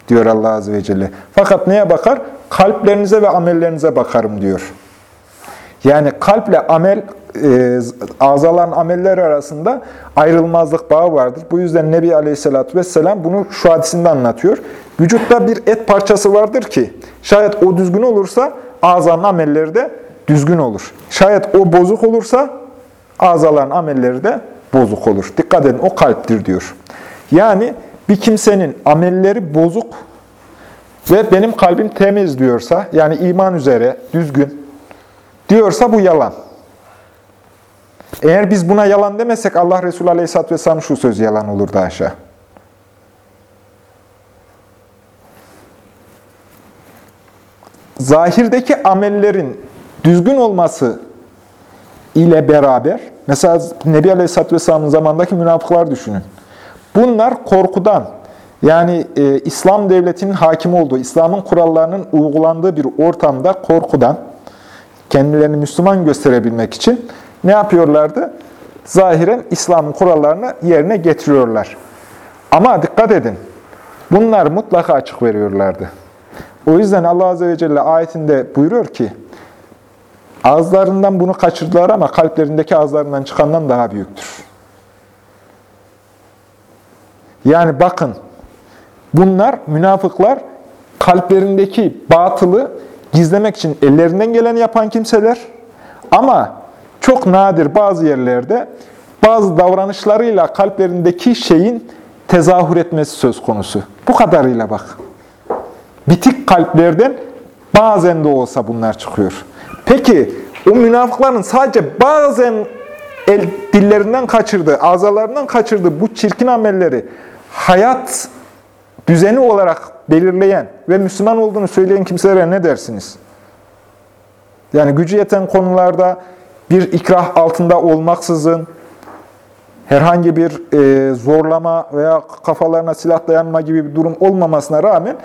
diyor Allah Azze ve Celle. Fakat neye bakar? Kalplerinize ve amellerinize bakarım diyor. Yani kalple amel, e, azalan ameller arasında ayrılmazlık bağı vardır. Bu yüzden Nebi Aleyhisselatü Vesselam bunu şu hadisinde anlatıyor. Vücutta bir et parçası vardır ki, şayet o düzgün olursa azalan amelleri de düzgün olur. Şayet o bozuk olursa azalan amelleri de bozuk olur. Dikkat edin o kalptir diyor. Yani bir kimsenin amelleri bozuk ve benim kalbim temiz diyorsa, yani iman üzere, düzgün diyorsa bu yalan. Eğer biz buna yalan demesek Allah Resulü Aleyhisselatü Vesselam şu söz yalan olurdu aşağı. Zahirdeki amellerin düzgün olması ile beraber, mesela Nebi Aleyhisselatü Vesselam'ın zamandaki münafıklar düşünün. Bunlar korkudan, yani e, İslam devletinin hakim olduğu, İslam'ın kurallarının uygulandığı bir ortamda korkudan, kendilerini Müslüman gösterebilmek için ne yapıyorlardı? Zahiren İslam'ın kurallarını yerine getiriyorlar. Ama dikkat edin, bunlar mutlaka açık veriyorlardı. O yüzden Allah Azze ve Celle ayetinde buyuruyor ki, ağızlarından bunu kaçırdılar ama kalplerindeki ağızlarından çıkandan daha büyüktür. Yani bakın, bunlar münafıklar kalplerindeki batılı gizlemek için ellerinden geleni yapan kimseler ama çok nadir bazı yerlerde bazı davranışlarıyla kalplerindeki şeyin tezahür etmesi söz konusu. Bu kadarıyla bak. Bitik kalplerden bazen de olsa bunlar çıkıyor. Peki o münafıkların sadece bazen el, dillerinden kaçırdığı, azalarından kaçırdığı bu çirkin amelleri hayat düzeni olarak belirleyen ve Müslüman olduğunu söyleyen kimselere ne dersiniz? Yani gücü yeten konularda bir ikrah altında olmaksızın herhangi bir e, zorlama veya kafalarına silah dayanma gibi bir durum olmamasına rağmen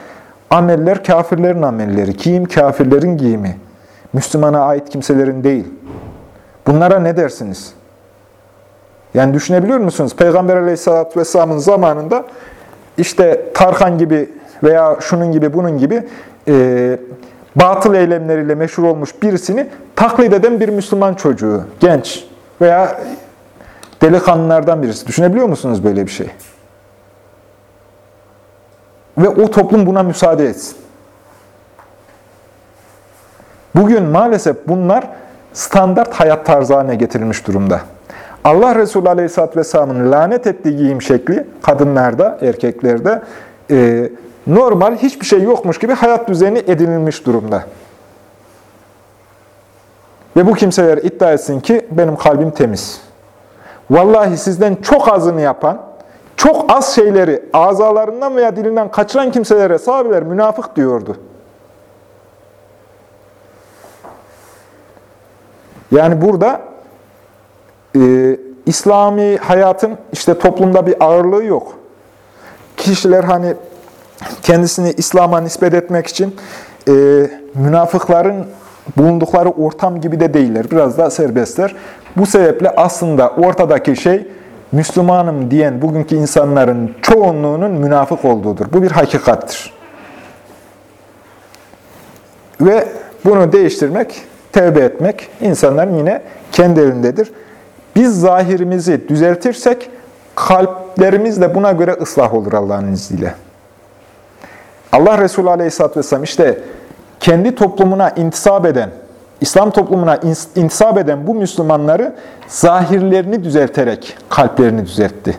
ameller kafirlerin amelleri, giyim kafirlerin giyimi, Müslümana ait kimselerin değil. Bunlara ne dersiniz? Yani düşünebiliyor musunuz? Peygamber aleyhissalatü vesselamın zamanında işte Tarkan gibi veya şunun gibi bunun gibi e, batıl eylemleriyle meşhur olmuş birisini taklit eden bir Müslüman çocuğu, genç veya delikanlılardan birisi. Düşünebiliyor musunuz böyle bir şey? Ve o toplum buna müsaade etsin. Bugün maalesef bunlar standart hayat tarzı haline getirilmiş durumda. Allah Resulü Aleyhisselatü Vesselam'ın lanet ettiği giyim şekli kadınlarda, erkeklerde e, normal hiçbir şey yokmuş gibi hayat düzeni edinilmiş durumda. Ve bu kimseler iddia etsin ki benim kalbim temiz. Vallahi sizden çok azını yapan, çok az şeyleri azalarından veya dilinden kaçıran kimselere sahabeler münafık diyordu. Yani burada e, İslami hayatın işte toplumda bir ağırlığı yok. Kişiler hani kendisini İslam'a nispet etmek için e, münafıkların bulundukları ortam gibi de değiller. Biraz daha serbestler. Bu sebeple aslında ortadaki şey Müslümanım diyen bugünkü insanların çoğunluğunun münafık olduğudur. Bu bir hakikattir. Ve bunu değiştirmek, tevbe etmek insanların yine kendi elindedir. Biz zahirimizi düzeltirsek kalplerimiz de buna göre ıslah olur Allah'ın izniyle. Allah Resulü Aleyhisselatü Vesselam işte kendi toplumuna intisap eden, İslam toplumuna intisap eden bu Müslümanları zahirlerini düzelterek kalplerini düzeltti.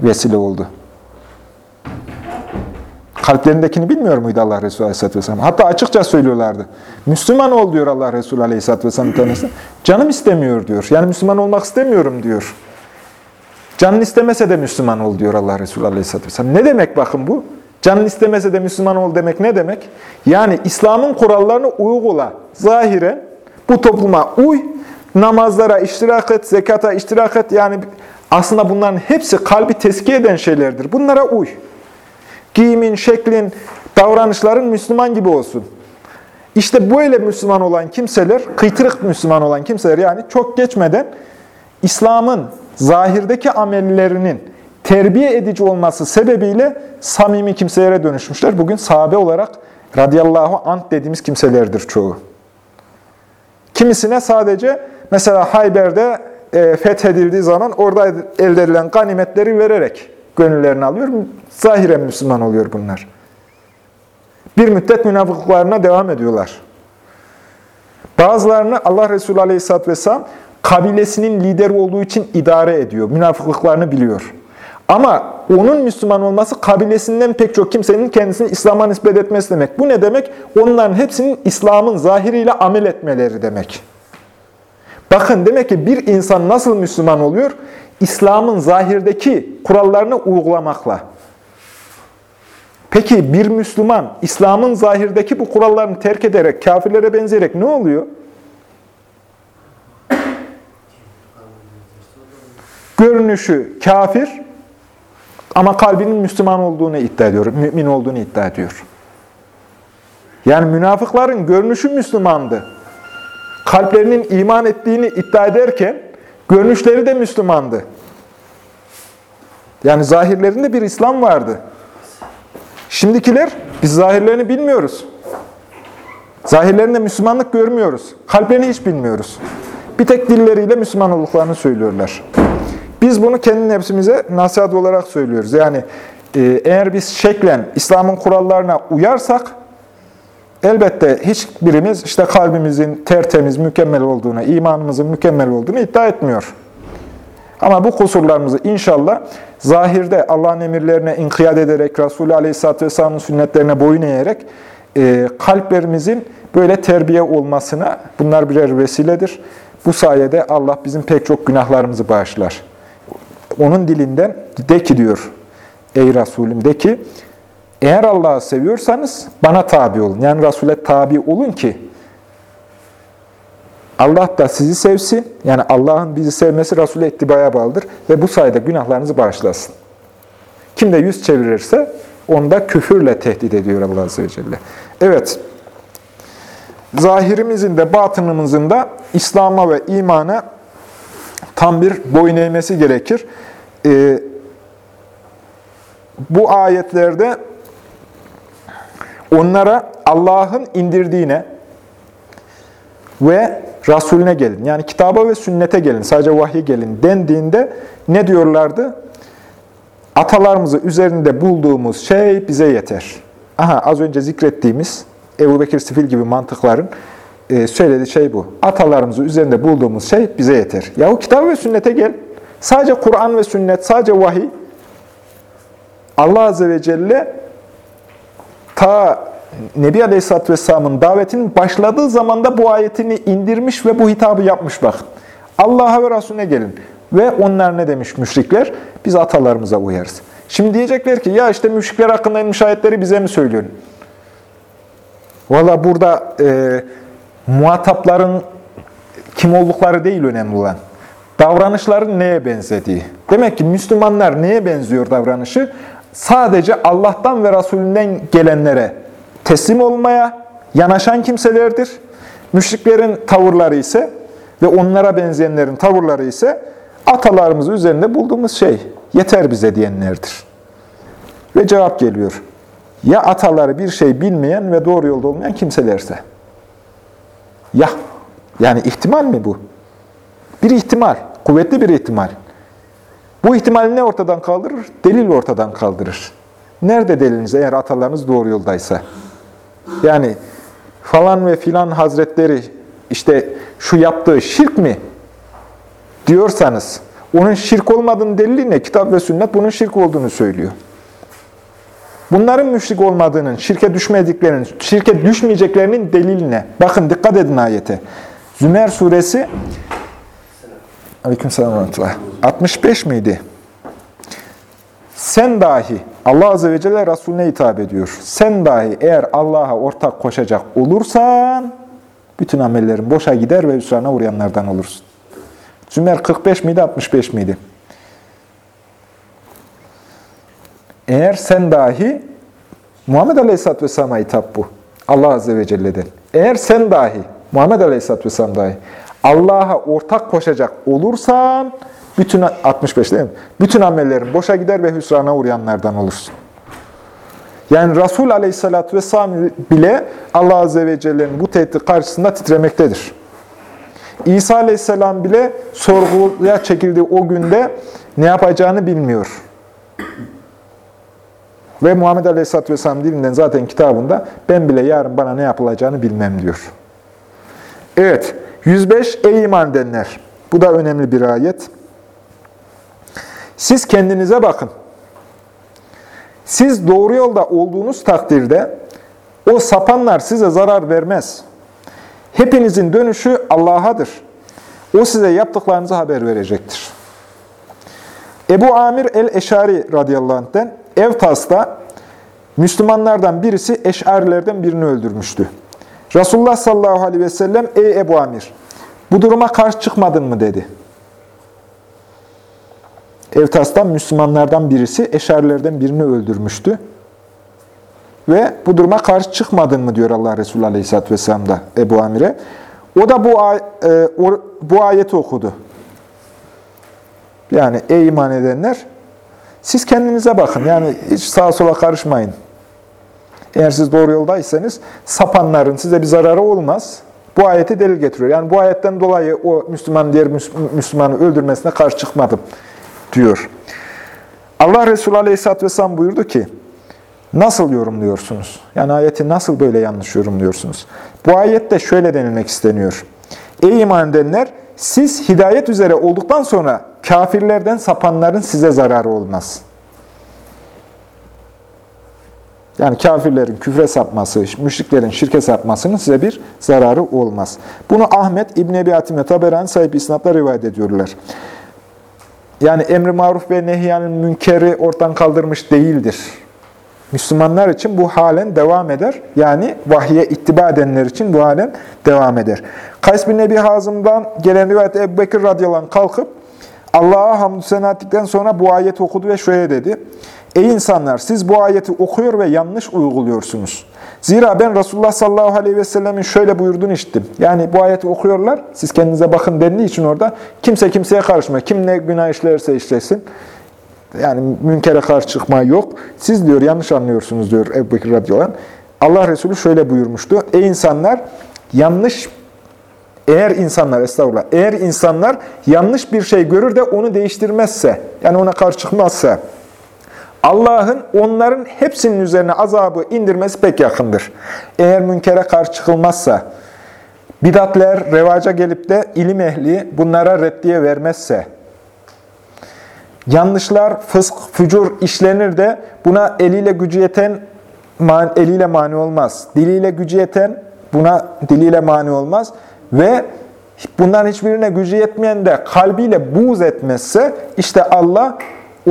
Vesile oldu. Kalplerindekini bilmiyor muydu Allah Resulü Aleyhisselatü Vesselam? Hatta açıkça söylüyorlardı. Müslüman ol diyor Allah Resulü Aleyhisselatü Vesselam tanesi. Canım istemiyor diyor. Yani Müslüman olmak istemiyorum diyor. Canın istemese de Müslüman ol diyor Allah Resulü Aleyhisselatü Vesselam. Ne demek bakın bu? Canın istemese de Müslüman ol demek ne demek? Yani İslam'ın kurallarını uygula. Zahiren bu topluma uy, namazlara iştirak et, zekata iştirak et. Yani aslında bunların hepsi kalbi teskiye eden şeylerdir. Bunlara uy. Giyimin, şeklin, davranışların Müslüman gibi olsun. İşte böyle Müslüman olan kimseler, kıytırık Müslüman olan kimseler yani çok geçmeden İslam'ın zahirdeki amellerinin terbiye edici olması sebebiyle samimi kimselere dönüşmüşler. Bugün sahabe olarak radıyallahu anh dediğimiz kimselerdir çoğu. Kimisine sadece mesela Hayber'de e, fethedildiği zaman orada elde edilen ganimetleri vererek gönüllerini alıyor. Zahiren Müslüman oluyor bunlar. Bir müddet münafıklarına devam ediyorlar. Bazılarını Allah Resulü Aleyhisselatü Vesselam kabilesinin lideri olduğu için idare ediyor. Münafıklıklarını biliyor. Ama onun Müslüman olması kabilesinden pek çok kimsenin kendisini İslam'a nispet etmesi demek. Bu ne demek? Onların hepsinin İslam'ın zahiriyle amel etmeleri demek. Bakın demek ki bir insan nasıl Müslüman oluyor? İslam'ın zahirdeki kurallarını uygulamakla. Peki bir Müslüman İslam'ın zahirdeki bu kurallarını terk ederek, kafirlere benzeyerek ne oluyor? Görünüşü kafir ama kalbinin Müslüman olduğunu iddia ediyor, mümin olduğunu iddia ediyor. Yani münafıkların görünüşü Müslümandı. Kalplerinin iman ettiğini iddia ederken görünüşleri de Müslümandı. Yani zahirlerinde bir İslam vardı. Şimdikiler biz zahirlerini bilmiyoruz. Zahirlerinde Müslümanlık görmüyoruz. Kalplerini hiç bilmiyoruz. Bir tek dilleriyle Müslüman olduklarını söylüyorlar. Biz bunu kendi nefsimize nasihat olarak söylüyoruz. Yani e, eğer biz şeklen İslam'ın kurallarına uyarsak elbette hiçbirimiz işte kalbimizin tertemiz, mükemmel olduğuna, imanımızın mükemmel olduğunu iddia etmiyor. Ama bu kusurlarımızı inşallah zahirde Allah'ın emirlerine inkiyat ederek, Resulü Aleyhisselatü Vesselam'ın sünnetlerine boyun eğerek e, kalplerimizin böyle terbiye olmasına bunlar birer vesiledir. Bu sayede Allah bizim pek çok günahlarımızı bağışlar. Onun dilinden de ki diyor, ey Resulüm de ki, eğer Allah'ı seviyorsanız bana tabi olun. Yani Resul'e tabi olun ki Allah da sizi sevsin. Yani Allah'ın bizi sevmesi Resul'e ittibaya bağlıdır. Ve bu sayede günahlarınızı bağışlasın. Kim de yüz çevirirse onu da küfürle tehdit ediyor Allah Azze ve Celle. Evet, zahirimizin de batınımızın da İslam'a ve imana tam bir boyun eğmesi gerekir. Ee, bu ayetlerde onlara Allah'ın indirdiğine ve Resulüne gelin. Yani kitaba ve sünnete gelin. Sadece vahye gelin dendiğinde ne diyorlardı? Atalarımızı üzerinde bulduğumuz şey bize yeter. Aha az önce zikrettiğimiz Ebu Bekir Sifil gibi mantıkların e, söylediği şey bu. Atalarımızı üzerinde bulduğumuz şey bize yeter. Yahu kitap ve sünnete gel. Sadece Kur'an ve sünnet, sadece vahiy. Allah Azze ve Celle ta Nebi Aleyhisselatü Vesselam'ın davetinin başladığı zamanda bu ayetini indirmiş ve bu hitabı yapmış bak. Allah'a ve Resulüne gelin. Ve onlar ne demiş müşrikler? Biz atalarımıza uyarız. Şimdi diyecekler ki ya işte müşrikler hakkında inmiş ayetleri bize mi söylüyorsun? Valla burada e, muhatapların kim oldukları değil önemli olan. Davranışların neye benzediği. Demek ki Müslümanlar neye benziyor davranışı? Sadece Allah'tan ve Resulünden gelenlere teslim olmaya yanaşan kimselerdir. Müşriklerin tavırları ise ve onlara benzeyenlerin tavırları ise atalarımız üzerinde bulduğumuz şey yeter bize diyenlerdir. Ve cevap geliyor. Ya ataları bir şey bilmeyen ve doğru yolda olmayan kimselerse. Ya, yani ihtimal mi bu? Bir ihtimal, kuvvetli bir ihtimal. Bu ihtimali ne ortadan kaldırır? Delil ortadan kaldırır. Nerede deliliniz eğer atalarınız doğru yoldaysa? Yani falan ve filan hazretleri işte şu yaptığı şirk mi diyorsanız onun şirk olmadığını delili ne? Kitap ve sünnet bunun şirk olduğunu söylüyor. Bunların müşrik olmadığının, şirke düşmediklerinin, şirke düşmeyeceklerinin delili ne? Bakın dikkat edin ayete. Zümer suresi Aleykümselam 65 miydi? Sen dahi, Allah Azze ve Celle Resulüne hitap ediyor. Sen dahi eğer Allah'a ortak koşacak olursan, bütün amellerin boşa gider ve hüsrana uğrayanlardan olursun. Zümer 45 miydi, 65 miydi? Eğer sen dahi, Muhammed Aleyhisselatü Vesselam'a hitap bu. Allah Azze ve Celle'den. Eğer sen dahi, Muhammed Aleyhisselatü Vesselam dahi, Allah'a ortak koşacak olursan, bütün 65 değil mi? Bütün amellerin boşa gider ve hüsrana uğrayanlardan olursun. Yani Resul Aleyhisselatü Vesselam bile Allah Azze ve Celle'nin bu tehdit karşısında titremektedir. İsa Aleyhisselam bile sorguya çekildiği o günde ne yapacağını bilmiyor. Ve Muhammed Aleyhisselatü Vesselam dilinden zaten kitabında ben bile yarın bana ne yapılacağını bilmem diyor. Evet, 105 Ey iman edenler. Bu da önemli bir ayet. Siz kendinize bakın. Siz doğru yolda olduğunuz takdirde o sapanlar size zarar vermez. Hepinizin dönüşü Allah'adır. O size yaptıklarınızı haber verecektir. Ebu Amir el-Eşari radıyallahu anh'ten Evtas'ta Müslümanlardan birisi Eş'arilerden birini öldürmüştü. Resulullah sallallahu aleyhi ve sellem, ey Ebu Amir, bu duruma karşı çıkmadın mı dedi. Evtas'tan Müslümanlardan birisi Eş'arilerden birini öldürmüştü. Ve bu duruma karşı çıkmadın mı diyor Allah Resulü Aleyhisselatü Vesselam da Ebu Amir'e. O da bu, ay e, o, bu ayeti okudu. Yani ey iman edenler, siz kendinize bakın. Yani hiç sağa sola karışmayın. Eğer siz doğru yoldaysanız sapanların size bir zararı olmaz. Bu ayeti delil getiriyor. Yani bu ayetten dolayı o Müslüman diğer Müslümanı öldürmesine karşı çıkmadım diyor. Allah Resulü Aleyhisselatü Vesselam buyurdu ki, nasıl yorumluyorsunuz? Yani ayeti nasıl böyle yanlış yorumluyorsunuz? Bu ayette şöyle denilmek isteniyor. Ey iman edenler, siz hidayet üzere olduktan sonra kafirlerden sapanların size zararı olmaz. Yani kafirlerin küfre sapması, müşriklerin şirke sapmasının size bir zararı olmaz. Bunu Ahmet İbn Ebi Hatim ve Taberani sahip isnatla rivayet ediyorlar. Yani emri maruf ve nehyanın münkeri ortadan kaldırmış değildir. Müslümanlar için bu halen devam eder. Yani vahye ittiba edenler için bu halen devam eder. Kays bin Nebi Hazım'dan gelen rivayet Ebu Bekir radıyallahu anh kalkıp Allah'a hamdü sena ettikten sonra bu ayeti okudu ve şöyle dedi. Ey insanlar siz bu ayeti okuyor ve yanlış uyguluyorsunuz. Zira ben Resulullah sallallahu aleyhi ve sellemin şöyle buyurduğunu işittim. Yani bu ayeti okuyorlar, siz kendinize bakın dendiği için orada kimse kimseye karışma. Kim ne günah işlerse işlesin. Yani münkere karşı çıkma yok. Siz diyor yanlış anlıyorsunuz diyor Ebu Bekir radıyallahu anh. Allah Resulü şöyle buyurmuştu. Ey insanlar yanlış eğer insanlar, estağfurullah, eğer insanlar yanlış bir şey görür de onu değiştirmezse, yani ona karşı çıkmazsa, Allah'ın onların hepsinin üzerine azabı indirmesi pek yakındır. Eğer münkere karşı çıkılmazsa, bidatler revaca gelip de ilim ehli bunlara reddiye vermezse, yanlışlar, fısk, fücur işlenir de buna eliyle gücü yeten eliyle mani olmaz. Diliyle gücü yeten buna diliyle mani olmaz. Ve bundan hiçbirine gücü yetmeyen de kalbiyle buğz etmezse işte Allah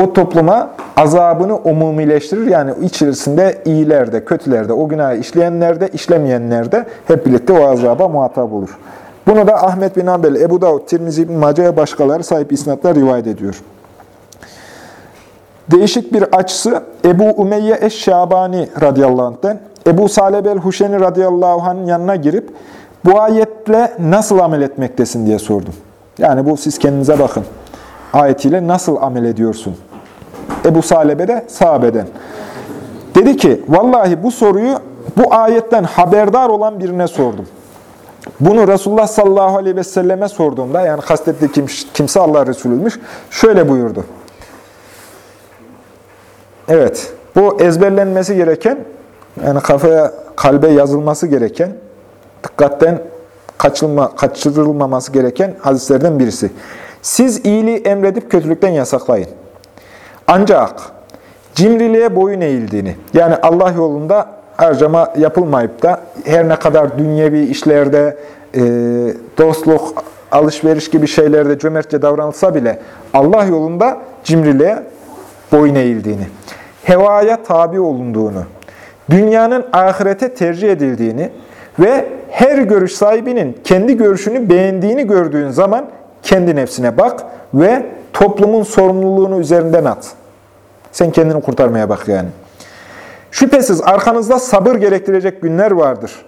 o topluma azabını umumileştirir. Yani içerisinde iyilerde, kötülerde, o günahı işleyenlerde, işlemeyenlerde hep birlikte o azaba muhatap olur. Bunu da Ahmet bin Ambel, Ebu Davud, Tirmizi bin Mace başkaları sahip isnatlar rivayet ediyor. Değişik bir açısı Ebu Umeyye Eş-Şabani radıyallahu anh'ten Ebu Saleb el-Huşeni radıyallahu anh'ın yanına girip bu ayetle nasıl amel etmektesin diye sordum. Yani bu siz kendinize bakın. Ayetiyle nasıl amel ediyorsun? Ebu Salebe de sahabeden. Dedi ki, vallahi bu soruyu bu ayetten haberdar olan birine sordum. Bunu Resulullah sallallahu aleyhi ve selleme sorduğumda, yani kastettiği kimse Allah Resulü'ymüş, şöyle buyurdu. Evet, bu ezberlenmesi gereken, yani kafaya, kalbe yazılması gereken, dikkatten kaçılma, kaçırılmaması gereken hadislerden birisi. Siz iyiliği emredip kötülükten yasaklayın. Ancak cimriliğe boyun eğildiğini, yani Allah yolunda harcama yapılmayıp da her ne kadar dünyevi işlerde, e, dostluk, alışveriş gibi şeylerde cömertçe davranılsa bile Allah yolunda cimriliğe boyun eğildiğini, hevaya tabi olunduğunu, dünyanın ahirete tercih edildiğini ve her görüş sahibinin kendi görüşünü beğendiğini gördüğün zaman kendi nefsine bak ve toplumun sorumluluğunu üzerinden at. Sen kendini kurtarmaya bak yani. Şüphesiz arkanızda sabır gerektirecek günler vardır.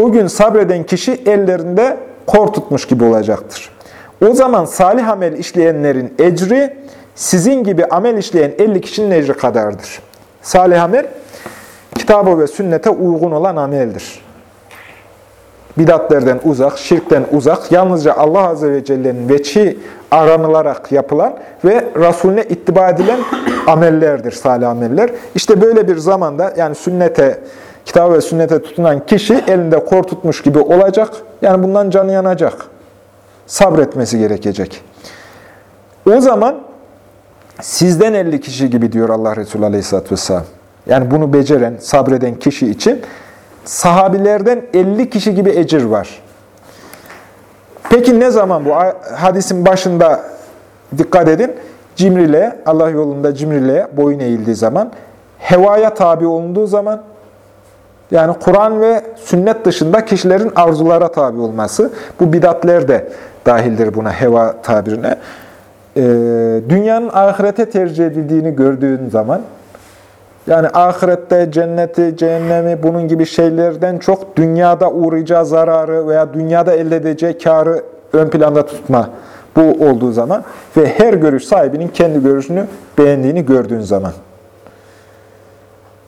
O gün sabreden kişi ellerinde kor tutmuş gibi olacaktır. O zaman salih amel işleyenlerin ecri sizin gibi amel işleyen 50 kişinin ecri kadardır. Salih amel, kitaba ve sünnete uygun olan ameldir bidatlerden uzak, şirkten uzak, yalnızca Allah Azze ve Celle'nin veçi aranılarak yapılan ve Resulüne ittiba edilen amellerdir, salih ameller. İşte böyle bir zamanda yani sünnete, kitap ve sünnete tutunan kişi elinde kor tutmuş gibi olacak. Yani bundan canı yanacak. Sabretmesi gerekecek. O zaman sizden 50 kişi gibi diyor Allah Resulü Aleyhisselatü Vesselam. Yani bunu beceren, sabreden kişi için sahabilerden 50 kişi gibi ecir var. Peki ne zaman bu? Hadisin başında dikkat edin. Cimrile, Allah yolunda cimrile boyun eğildiği zaman, hevaya tabi olunduğu zaman, yani Kur'an ve sünnet dışında kişilerin arzulara tabi olması, bu bidatler de dahildir buna, heva tabirine. Ee, dünyanın ahirete tercih edildiğini gördüğün zaman, yani ahirette cenneti, cehennemi bunun gibi şeylerden çok dünyada uğrayacağı zararı veya dünyada elde edeceği karı ön planda tutma bu olduğu zaman ve her görüş sahibinin kendi görüşünü beğendiğini gördüğün zaman.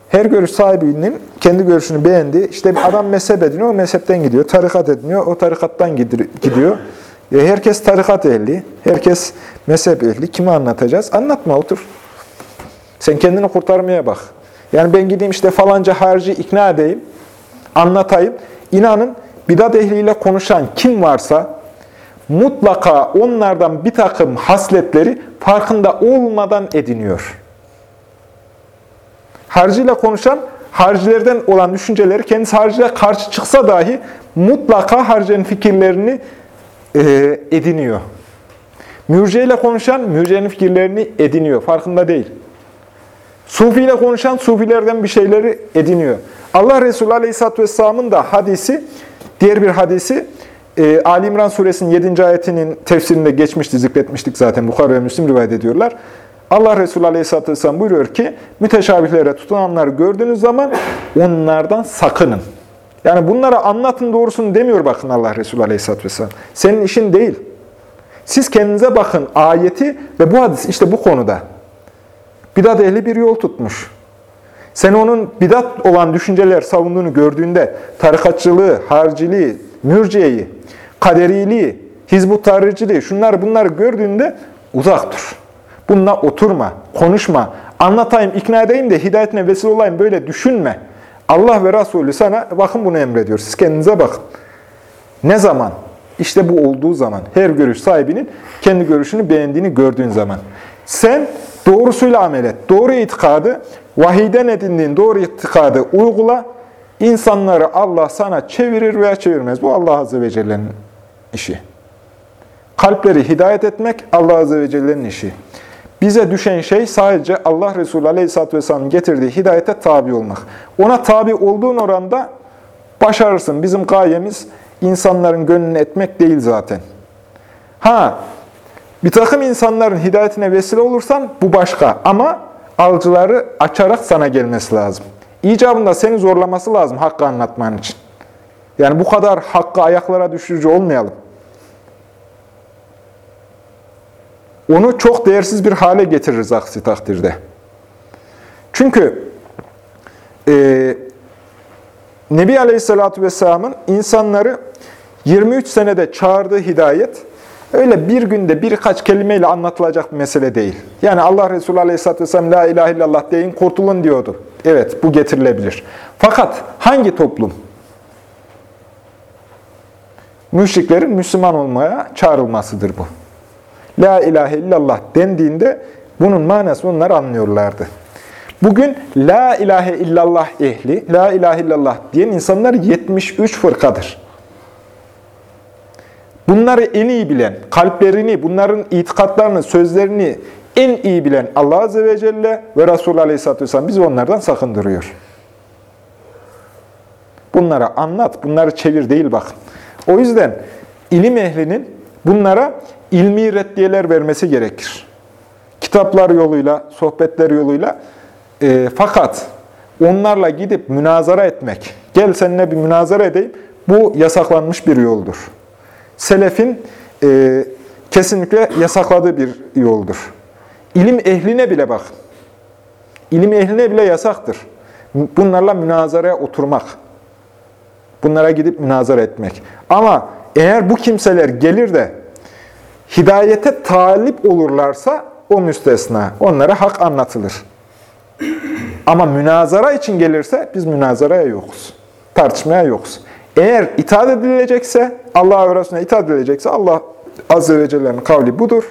Her görüş sahibinin kendi görüşünü beğendi. İşte adam mezhep ediniyor, o mezhepten gidiyor. Tarikat ediniyor, o tarikattan gidiyor. E herkes tarikat ehli, herkes mezhep ehli. Kime anlatacağız? Anlatma, otur. Sen kendini kurtarmaya bak. Yani ben gideyim işte falanca harici ikna edeyim, anlatayım. İnanın bidat ehliyle konuşan kim varsa mutlaka onlardan bir takım hasletleri farkında olmadan ediniyor. Hariciyle konuşan, haricilerden olan düşünceleri kendisi hariciyle karşı çıksa dahi mutlaka haricinin fikirlerini e, ediniyor. Mürciye ile konuşan mürciyenin fikirlerini ediniyor. Farkında değil. Sufi ile konuşan Sufilerden bir şeyleri ediniyor. Allah Resulü Aleyhisselatü Vesselam'ın da hadisi, diğer bir hadisi, e, Ali İmran Suresinin 7. ayetinin tefsirinde geçmişti, zikretmiştik zaten. Bukhara ve Müslim rivayet ediyorlar. Allah Resulü Aleyhisselatü Vesselam buyuruyor ki, müteşabihlere tutunanları gördüğünüz zaman onlardan sakının. Yani bunlara anlatın doğrusunu demiyor bakın Allah Resulü Aleyhisselatü Vesselam. Senin işin değil. Siz kendinize bakın ayeti ve bu hadis işte bu konuda. Bidat ehli bir yol tutmuş. Sen onun bidat olan düşünceler savunduğunu gördüğünde tarikatçılığı, harciliği, mürciyeyi, kaderiliği, hizbut tarihçiliği, şunları bunları gördüğünde uzak dur. Bununla oturma, konuşma, anlatayım, ikna edeyim de hidayetine vesile olayım böyle düşünme. Allah ve Resulü sana bakın bunu emrediyor. Siz kendinize bakın. Ne zaman? İşte bu olduğu zaman. Her görüş sahibinin kendi görüşünü beğendiğini gördüğün zaman. Sen doğrusuyla amel et. Doğru itikadı, vahiyden edindiğin doğru itikadı uygula. İnsanları Allah sana çevirir veya çevirmez. Bu Allah Azze ve Celle'nin işi. Kalpleri hidayet etmek Allah Azze ve Celle'nin işi. Bize düşen şey sadece Allah Resulü Aleyhisselatü Vesselam'ın getirdiği hidayete tabi olmak. Ona tabi olduğun oranda başarırsın. Bizim gayemiz insanların gönlünü etmek değil zaten. Ha, bir takım insanların hidayetine vesile olursan bu başka. Ama alıcıları açarak sana gelmesi lazım. İcabında seni zorlaması lazım hakkı anlatman için. Yani bu kadar hakkı ayaklara düşürücü olmayalım. Onu çok değersiz bir hale getiririz aksi takdirde. Çünkü e, Nebi Aleyhisselatü Vesselam'ın insanları 23 senede çağırdığı hidayet, öyle bir günde birkaç kelimeyle anlatılacak bir mesele değil. Yani Allah Resulü Aleyhisselatü Vesselam La ilahe illallah deyin kurtulun diyordu. Evet bu getirilebilir. Fakat hangi toplum? Müşriklerin Müslüman olmaya çağrılmasıdır bu. La ilahe illallah dendiğinde bunun manası onlar anlıyorlardı. Bugün La ilahe illallah ehli, La ilahe illallah diyen insanlar 73 fırkadır. Bunları en iyi bilen, kalplerini, bunların itikatlarını, sözlerini en iyi bilen Allah Azze ve Celle ve Resulü Aleyhisselatü Vesselam bizi onlardan sakındırıyor. Bunlara anlat, bunları çevir değil bakın. O yüzden ilim ehlinin bunlara ilmi reddiyeler vermesi gerekir. Kitaplar yoluyla, sohbetler yoluyla. E, fakat onlarla gidip münazara etmek, gel seninle bir münazara edeyim, bu yasaklanmış bir yoldur. Selefin e, kesinlikle yasakladığı bir yoldur. İlim ehline bile bak. İlim ehline bile yasaktır. Bunlarla münazaraya oturmak. Bunlara gidip münazara etmek. Ama eğer bu kimseler gelir de hidayete talip olurlarsa o müstesna. Onlara hak anlatılır. Ama münazara için gelirse biz münazaraya yokuz. Tartışmaya yokuz. Eğer itaat edilecekse, Allah'a ve Resulüne itaat edilecekse Allah Azze ve Celle'nin kavli budur.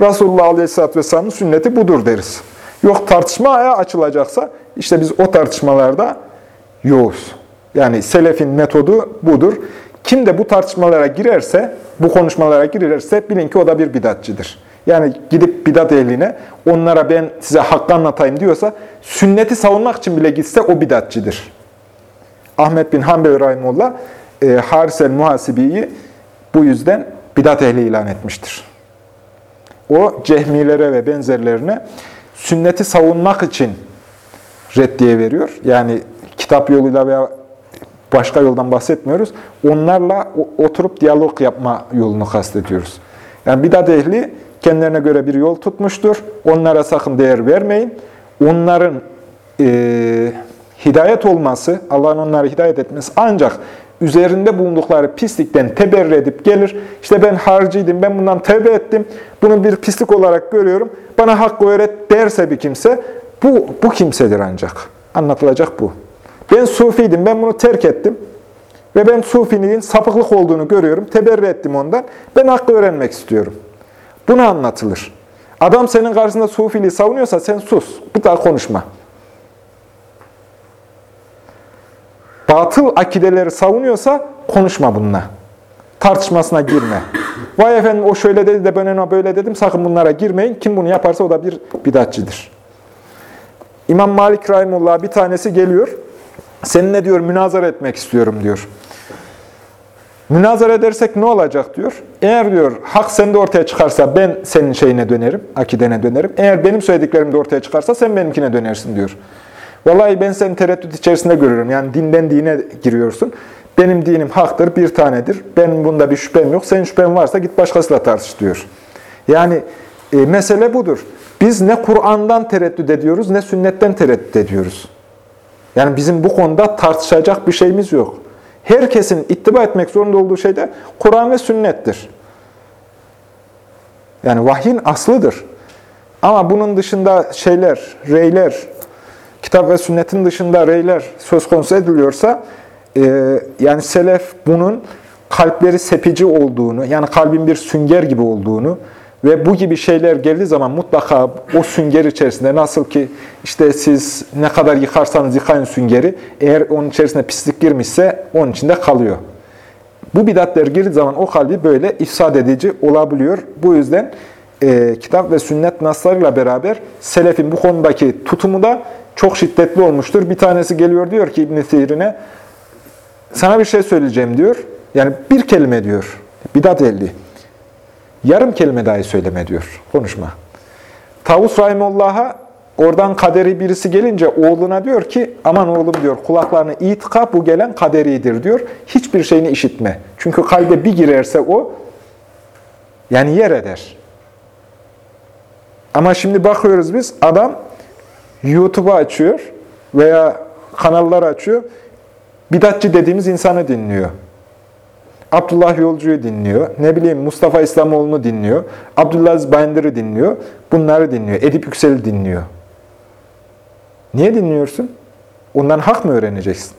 Resulullah Aleyhisselatü Vesselam'ın sünneti budur deriz. Yok tartışmaya açılacaksa işte biz o tartışmalarda yoğuz. Yani selefin metodu budur. Kim de bu tartışmalara girerse, bu konuşmalara girerse bilin ki o da bir bidatçıdır. Yani gidip bidat ehline, onlara ben size hakkı anlatayım diyorsa, sünneti savunmak için bile gitse o bidatçıdır. Ahmet bin Hanbel Rahimullah, e, Haris el-Muhasibi'yi bu yüzden bidat ehli ilan etmiştir. O cehmilere ve benzerlerine sünneti savunmak için reddiye veriyor. Yani kitap yoluyla veya başka yoldan bahsetmiyoruz. Onlarla oturup diyalog yapma yolunu kastediyoruz. Yani bidat ehli kendilerine göre bir yol tutmuştur. Onlara sakın değer vermeyin. Onların e, hidayet olması, Allah'ın onları hidayet etmesi ancak üzerinde bulundukları pislikten teberri edip gelir. İşte ben harcıydım, ben bundan tevbe ettim. Bunu bir pislik olarak görüyorum. Bana hakkı öğret derse bir kimse, bu, bu kimsedir ancak. Anlatılacak bu. Ben sufiydim, ben bunu terk ettim. Ve ben sufiliğin sapıklık olduğunu görüyorum. Teberri ettim ondan. Ben hakkı öğrenmek istiyorum. Bunu anlatılır. Adam senin karşısında sufiliği savunuyorsa sen sus. Bir daha konuşma. Batıl akideleri savunuyorsa konuşma bununla. Tartışmasına girme. Vay efendim o şöyle dedi de ben ona böyle dedim. Sakın bunlara girmeyin. Kim bunu yaparsa o da bir bidatçıdır. İmam Malik Rahimullah bir tanesi geliyor. Seninle diyor münazara etmek istiyorum diyor. Münazara edersek ne olacak diyor. Eğer diyor hak sende ortaya çıkarsa ben senin şeyine dönerim, akidene dönerim. Eğer benim söylediklerim de ortaya çıkarsa sen benimkine dönersin diyor. Vallahi ben seni tereddüt içerisinde görüyorum. Yani dinden dine giriyorsun. Benim dinim haktır, bir tanedir. Benim bunda bir şüphem yok. Senin şüphen varsa git başkasıyla tartış diyor. Yani e, mesele budur. Biz ne Kur'an'dan tereddüt ediyoruz ne sünnetten tereddüt ediyoruz. Yani bizim bu konuda tartışacak bir şeyimiz yok. Herkesin ittiba etmek zorunda olduğu şey de Kur'an ve sünnettir. Yani vahyin aslıdır. Ama bunun dışında şeyler, reyler, kitap ve sünnetin dışında reyler söz konusu ediliyorsa, e, yani selef bunun kalpleri sepici olduğunu, yani kalbin bir sünger gibi olduğunu, ve bu gibi şeyler geldiği zaman mutlaka o sünger içerisinde nasıl ki işte siz ne kadar yıkarsanız yıkayın süngeri, eğer onun içerisine pislik girmişse onun içinde kalıyor. Bu bidatler girdiği zaman o kalbi böyle ifsad edici olabiliyor. Bu yüzden e, kitap ve sünnet naslarıyla beraber selefin bu konudaki tutumu da çok şiddetli olmuştur. Bir tanesi geliyor diyor ki İbn-i Sirin'e, sana bir şey söyleyeceğim diyor. Yani bir kelime diyor. Bidat eldi. Yarım kelime dahi söyleme diyor. Konuşma. Tavus Rahimullah'a oradan kaderi birisi gelince oğluna diyor ki aman oğlum diyor kulaklarını iyi tıka bu gelen kaderidir diyor. Hiçbir şeyini işitme. Çünkü kalbe bir girerse o yani yer eder. Ama şimdi bakıyoruz biz adam YouTube'u açıyor veya kanallar açıyor. Bidatçı dediğimiz insanı dinliyor. Abdullah Yolcu'yu dinliyor. Ne bileyim Mustafa İslamoğlu'nu dinliyor. Abdülaziz Bayındır'ı dinliyor. Bunları dinliyor. Edip Yüksel'i dinliyor. Niye dinliyorsun? Ondan hak mı öğreneceksin?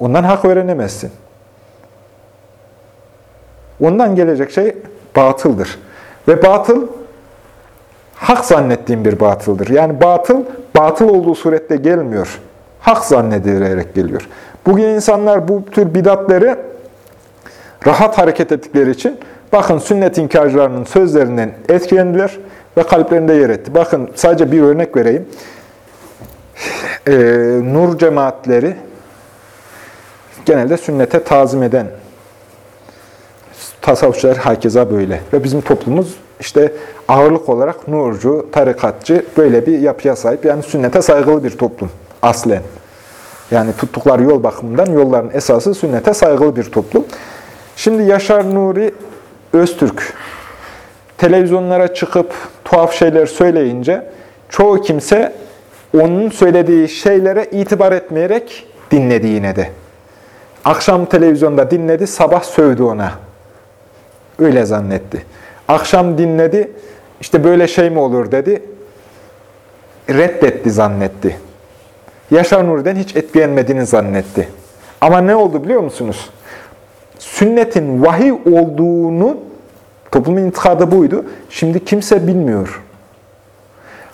Ondan hak öğrenemezsin. Ondan gelecek şey batıldır. Ve batıl hak zannettiğim bir batıldır. Yani batıl, batıl olduğu surette gelmiyor. Hak zannedilerek geliyor. Bugün insanlar bu tür bidatları rahat hareket ettikleri için bakın sünnet inkarcılarının sözlerinden etkilendiler ve kalplerinde yer etti. Bakın sadece bir örnek vereyim. Ee, nur cemaatleri genelde sünnete tazim eden tasavvufçular herkese böyle. Ve bizim toplumumuz işte ağırlık olarak nurcu, tarikatçı böyle bir yapıya sahip. Yani sünnete saygılı bir toplum aslen. Yani tuttukları yol bakımından yolların esası sünnete saygılı bir toplum. Şimdi Yaşar Nuri Öztürk televizyonlara çıkıp tuhaf şeyler söyleyince çoğu kimse onun söylediği şeylere itibar etmeyerek dinledi yine de. Akşam televizyonda dinledi, sabah sövdü ona. Öyle zannetti. Akşam dinledi, işte böyle şey mi olur dedi. Reddetti zannetti. Yaşar Nuri'den hiç etkilenmediğini zannetti. Ama ne oldu biliyor musunuz? sünnetin vahiy olduğunu toplumun intikadı buydu. Şimdi kimse bilmiyor.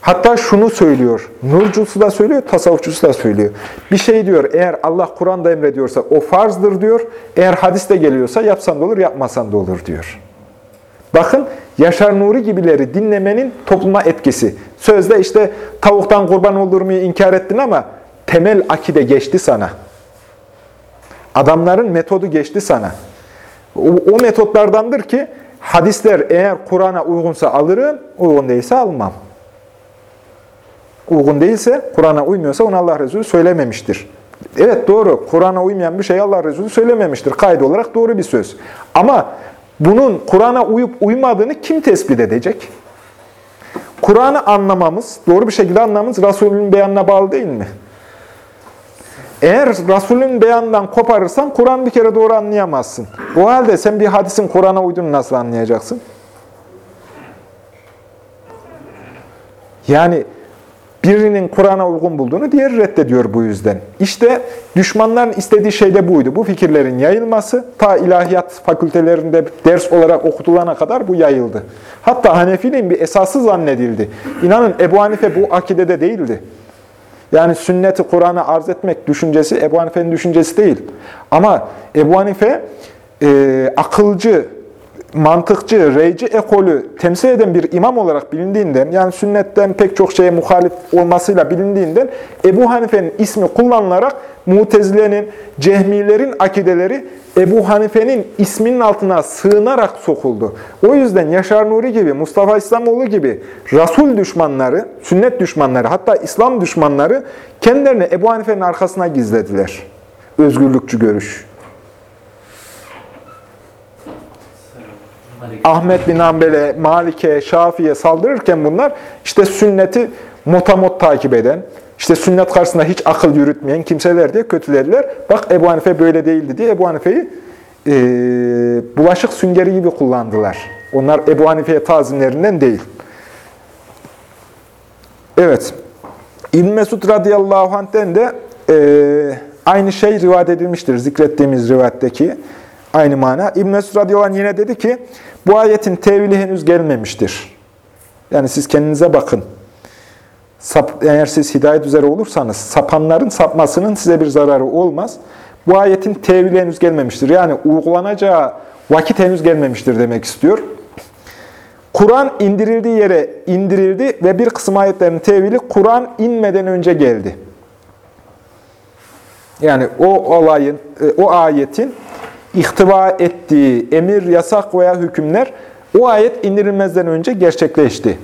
Hatta şunu söylüyor. Nurcusu da söylüyor, tasavvufçusu da söylüyor. Bir şey diyor, eğer Allah Kur'an'da emrediyorsa o farzdır diyor. Eğer hadiste geliyorsa yapsan da olur, yapmasan da olur diyor. Bakın Yaşar Nuri gibileri dinlemenin topluma etkisi. Sözde işte tavuktan kurban olur inkar ettin ama temel akide geçti sana. Adamların metodu geçti sana. O, o metotlardandır ki hadisler eğer Kur'an'a uygunsa alırım, uygun değilse almam. Uygun değilse, Kur'an'a uymuyorsa onu Allah Resulü söylememiştir. Evet doğru, Kur'an'a uymayan bir şey Allah Resulü söylememiştir. Kaydı olarak doğru bir söz. Ama bunun Kur'an'a uyup uymadığını kim tespit edecek? Kur'an'ı anlamamız, doğru bir şekilde anlamamız Resulünün beyanına bağlı değil mi? Eğer Resulün beyanından koparırsan Kur'an bir kere doğru anlayamazsın. O halde sen bir hadisin Kur'an'a uyduğunu nasıl anlayacaksın? Yani birinin Kur'an'a uygun bulduğunu diğeri reddediyor bu yüzden. İşte düşmanların istediği şey de buydu. Bu fikirlerin yayılması ta ilahiyat fakültelerinde ders olarak okutulana kadar bu yayıldı. Hatta Hanefi'nin bir esası zannedildi. İnanın Ebu Hanife bu akidede değildi. Yani sünneti Kur'an'a arz etmek düşüncesi Ebu Hanife'nin düşüncesi değil. Ama Ebu Hanife e, akılcı, mantıkçı, reyci ekolü temsil eden bir imam olarak bilindiğinden, yani sünnetten pek çok şeye muhalif olmasıyla bilindiğinden, Ebu Hanife'nin ismi kullanılarak Mutezile'nin, Cehmilerin akideleri Ebu Hanife'nin isminin altına sığınarak sokuldu. O yüzden Yaşar Nuri gibi, Mustafa İslamoğlu gibi Rasul düşmanları, sünnet düşmanları, hatta İslam düşmanları kendilerini Ebu Hanife'nin arkasına gizlediler. Özgürlükçü görüş. Ahmet bin Hanbel'e, Malik'e, Şafi'ye saldırırken bunlar işte sünneti motamot takip eden, işte sünnet karşısında hiç akıl yürütmeyen kimseler diye kötülediler. Bak Ebu Hanife böyle değildi diye Ebu Hanife'yi e, bulaşık süngeri gibi kullandılar. Onlar Ebu Hanife'ye tazimlerinden değil. Evet. İbn Mesud radıyallahu anh'ten de e, aynı şey rivayet edilmiştir. Zikrettiğimiz rivayetteki aynı mana. İbn Mesud radıyallahu anh yine dedi ki, bu ayetin tevili henüz gelmemiştir. Yani siz kendinize bakın. Sap, eğer siz hidayet üzere olursanız, sapanların sapmasının size bir zararı olmaz. Bu ayetin tevili henüz gelmemiştir. Yani uygulanacağı vakit henüz gelmemiştir demek istiyor. Kur'an indirildiği yere indirildi ve bir kısım ayetlerin tevili Kur'an inmeden önce geldi. Yani o olayın, e, o ayetin ihtiva ettiği emir, yasak veya hükümler o ayet indirilmezden önce gerçekleşti.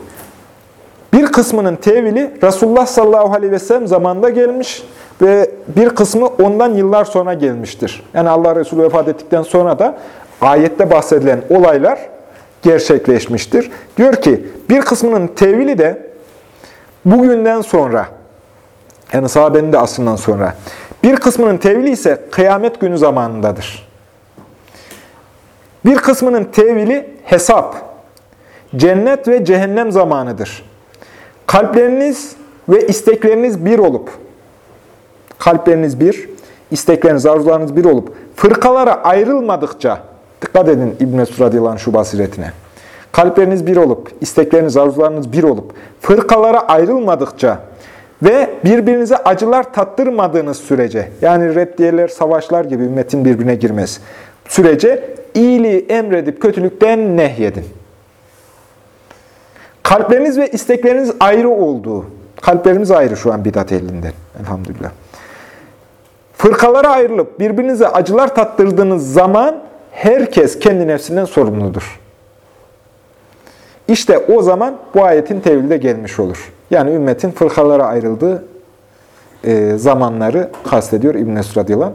Bir kısmının tevili Resulullah sallallahu aleyhi ve sellem zamanında gelmiş ve bir kısmı ondan yıllar sonra gelmiştir. Yani Allah Resulü vefat ettikten sonra da ayette bahsedilen olaylar gerçekleşmiştir. Diyor ki bir kısmının tevili de bugünden sonra yani sahabenin de asrından sonra bir kısmının tevili ise kıyamet günü zamanındadır. Bir kısmının tevili hesap, cennet ve cehennem zamanıdır. Kalpleriniz ve istekleriniz bir olup, kalpleriniz bir, istekleriniz, arzularınız bir olup, fırkalara ayrılmadıkça, dikkat edin İbn-i Mesud şu basiretine, kalpleriniz bir olup, istekleriniz, arzularınız bir olup, fırkalara ayrılmadıkça ve birbirinize acılar tattırmadığınız sürece, yani reddiyeler, savaşlar gibi ümmetin birbirine girmez sürece iyiliği emredip kötülükten nehyedin. Kalpleriniz ve istekleriniz ayrı olduğu, kalplerimiz ayrı şu an bidat elinden elhamdülillah. Fırkalara ayrılıp birbirinize acılar tattırdığınız zaman herkes kendi nefsinden sorumludur. İşte o zaman bu ayetin tevhili de gelmiş olur. Yani ümmetin fırkalara ayrıldığı e, zamanları kastediyor İbn-i radıyallahu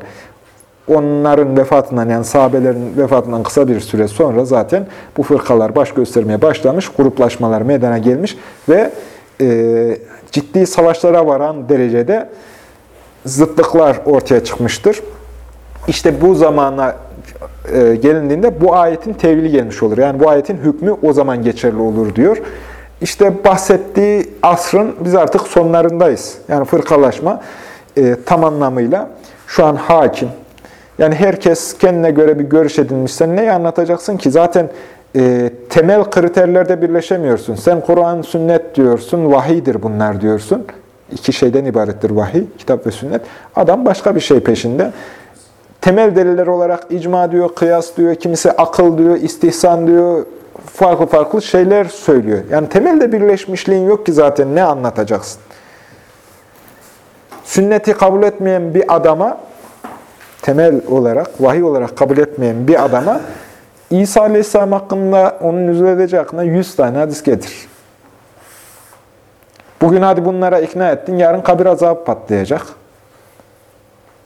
onların vefatından yani sahabelerin vefatından kısa bir süre sonra zaten bu fırkalar baş göstermeye başlamış, gruplaşmalar meydana gelmiş ve e, ciddi savaşlara varan derecede zıtlıklar ortaya çıkmıştır. İşte bu zamana e, gelindiğinde bu ayetin tevili gelmiş olur. Yani bu ayetin hükmü o zaman geçerli olur diyor. İşte bahsettiği asrın biz artık sonlarındayız. Yani fırkalaşma e, tam anlamıyla şu an hakim. Yani herkes kendine göre bir görüş edinmiş. Sen neyi anlatacaksın ki? Zaten e, temel kriterlerde birleşemiyorsun. Sen Kur'an, sünnet diyorsun, vahiydir bunlar diyorsun. İki şeyden ibarettir vahiy, kitap ve sünnet. Adam başka bir şey peşinde. Temel deliller olarak icma diyor, kıyas diyor, kimisi akıl diyor, istihsan diyor, farklı farklı şeyler söylüyor. Yani temelde birleşmişliğin yok ki zaten ne anlatacaksın? Sünneti kabul etmeyen bir adama temel olarak, vahiy olarak kabul etmeyen bir adama İsa Aleyhisselam hakkında, onun nüzul edeceği hakkında 100 tane hadis getir. Bugün hadi bunlara ikna ettin, yarın kabir azabı patlayacak.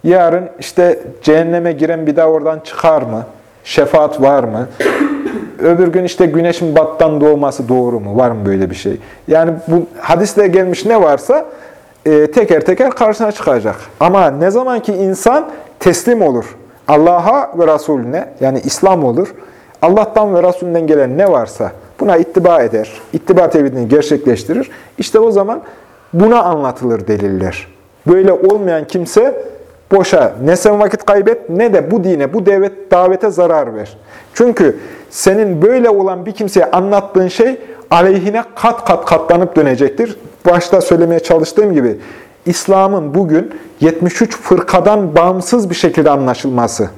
Yarın işte cehenneme giren bir daha oradan çıkar mı? Şefaat var mı? Öbür gün işte güneşin battan doğması doğru mu? Var mı böyle bir şey? Yani bu hadiste gelmiş ne varsa e, teker teker karşına çıkacak. Ama ne zaman ki insan teslim olur. Allah'a ve Resulüne yani İslam olur. Allah'tan ve Resulünden gelen ne varsa buna ittiba eder. İttiba tevhidini gerçekleştirir. İşte o zaman buna anlatılır deliller. Böyle olmayan kimse boşa ne sen vakit kaybet ne de bu dine, bu devlet, davete zarar ver. Çünkü senin böyle olan bir kimseye anlattığın şey aleyhine kat kat katlanıp dönecektir. Başta söylemeye çalıştığım gibi İslam'ın bugün 73 fırkadan bağımsız bir şekilde anlaşılması.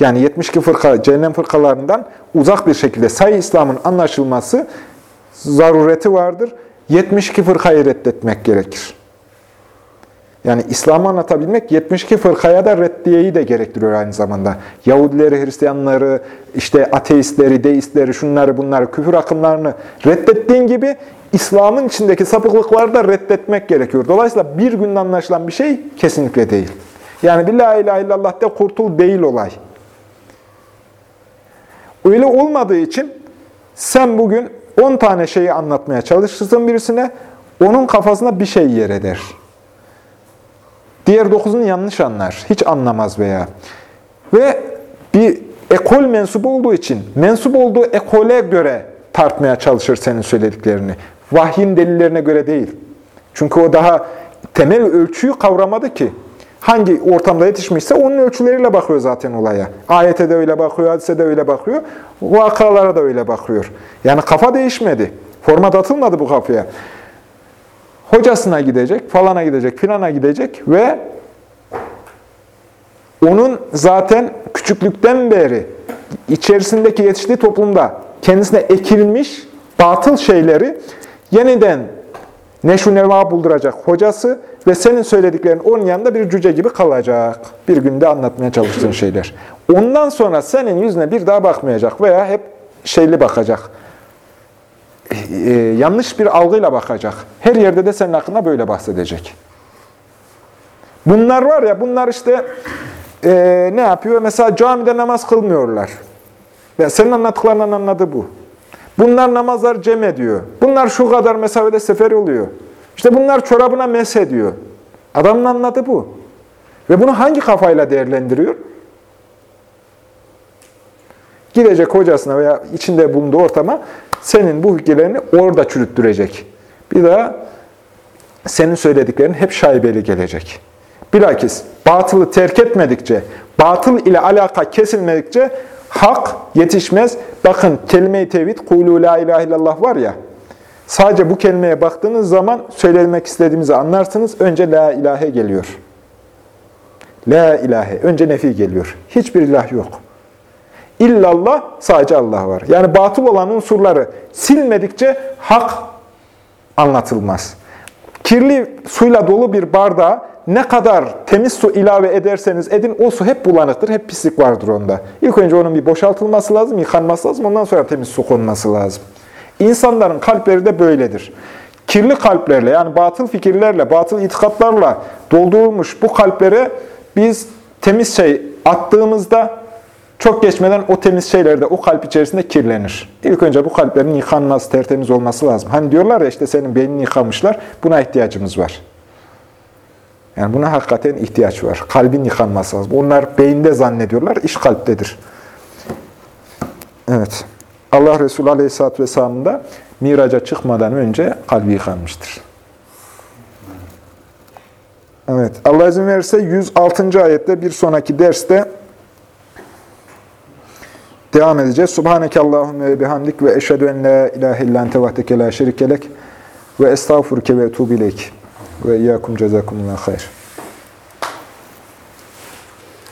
Yani 72 fırka, cehennem fırkalarından uzak bir şekilde sayı İslam'ın anlaşılması zarureti vardır. 72 fırkayı reddetmek gerekir. Yani İslam'ı anlatabilmek 72 fırkaya da reddiyeyi de gerektiriyor aynı zamanda. Yahudileri, Hristiyanları, işte ateistleri, deistleri, şunları bunları, küfür akımlarını reddettiğin gibi İslam'ın içindeki sapıklıkları da reddetmek gerekiyor. Dolayısıyla bir günde anlaşılan bir şey kesinlikle değil. Yani bir la ilahe illallah de kurtul değil olay. Öyle olmadığı için sen bugün 10 tane şeyi anlatmaya çalışırsın birisine, onun kafasına bir şey yer eder. Diğer dokuzunu yanlış anlar, hiç anlamaz veya. Ve bir ekol mensubu olduğu için, mensup olduğu ekole göre tartmaya çalışır senin söylediklerini. Vahyin delillerine göre değil. Çünkü o daha temel ölçüyü kavramadı ki. Hangi ortamda yetişmişse onun ölçüleriyle bakıyor zaten olaya. Ayete de öyle bakıyor, hadise de öyle bakıyor, vakalara da öyle bakıyor. Yani kafa değişmedi. Format atılmadı bu kafaya. Hocasına gidecek, falana gidecek, filana gidecek ve onun zaten küçüklükten beri içerisindeki yetiştiği toplumda kendisine ekilmiş batıl şeyleri yeniden neşu neva bulduracak hocası ve senin söylediklerin onun yanında bir cüce gibi kalacak. Bir günde anlatmaya çalıştığın şeyler. Ondan sonra senin yüzüne bir daha bakmayacak veya hep şeyli bakacak. Ee, yanlış bir algıyla bakacak. Her yerde de senin hakkında böyle bahsedecek. Bunlar var ya, bunlar işte e, ne yapıyor? Mesela camide namaz kılmıyorlar. Ve senin anlattıklarından anladı bu. Bunlar namazlar cem ediyor. Bunlar şu kadar mesafede sefer oluyor. İşte bunlar çorabına mes ediyor. Adamın anladı bu. Ve bunu hangi kafayla değerlendiriyor? Gidecek hocasına veya içinde bulunduğu ortama senin bu hükümlerini orada çürüttürecek. Bir daha senin söylediklerin hep şaibeli gelecek. Bilakis batılı terk etmedikçe, batıl ile alaka kesilmedikçe hak yetişmez. Bakın kelime-i tevhid, kulu la ilahe illallah var ya, sadece bu kelimeye baktığınız zaman söylemek istediğimizi anlarsınız. Önce la ilahe geliyor. La ilahe. Önce nefi geliyor. Hiçbir ilah yok. İllallah sadece Allah var. Yani batıl olan unsurları silmedikçe hak anlatılmaz. Kirli suyla dolu bir bardağa ne kadar temiz su ilave ederseniz edin o su hep bulanıktır, hep pislik vardır onda. İlk önce onun bir boşaltılması lazım, yıkanması lazım, ondan sonra temiz su konması lazım. İnsanların kalpleri de böyledir. Kirli kalplerle yani batıl fikirlerle, batıl itikatlarla doldurulmuş bu kalplere biz temiz şey attığımızda çok geçmeden o temiz şeyler de o kalp içerisinde kirlenir. İlk önce bu kalplerin yıkanması, tertemiz olması lazım. Hani diyorlar ya işte senin beynini yıkamışlar, buna ihtiyacımız var. Yani buna hakikaten ihtiyaç var. Kalbin yıkanması lazım. Onlar beyinde zannediyorlar, iş kalptedir. Evet. Allah Resulü Aleyhisselatü Vesselam'ın da miraca çıkmadan önce kalbi yıkanmıştır. Evet. Allah izin verirse 106. ayette bir sonraki derste devam edeceğiz. Subhaneke Allahümme ve bihamdik ve eşhedü en la ilahe illan tevahdeke la şerikelek ve estağfurke ve etubileyk ve iyyakum cezakumullah hayr.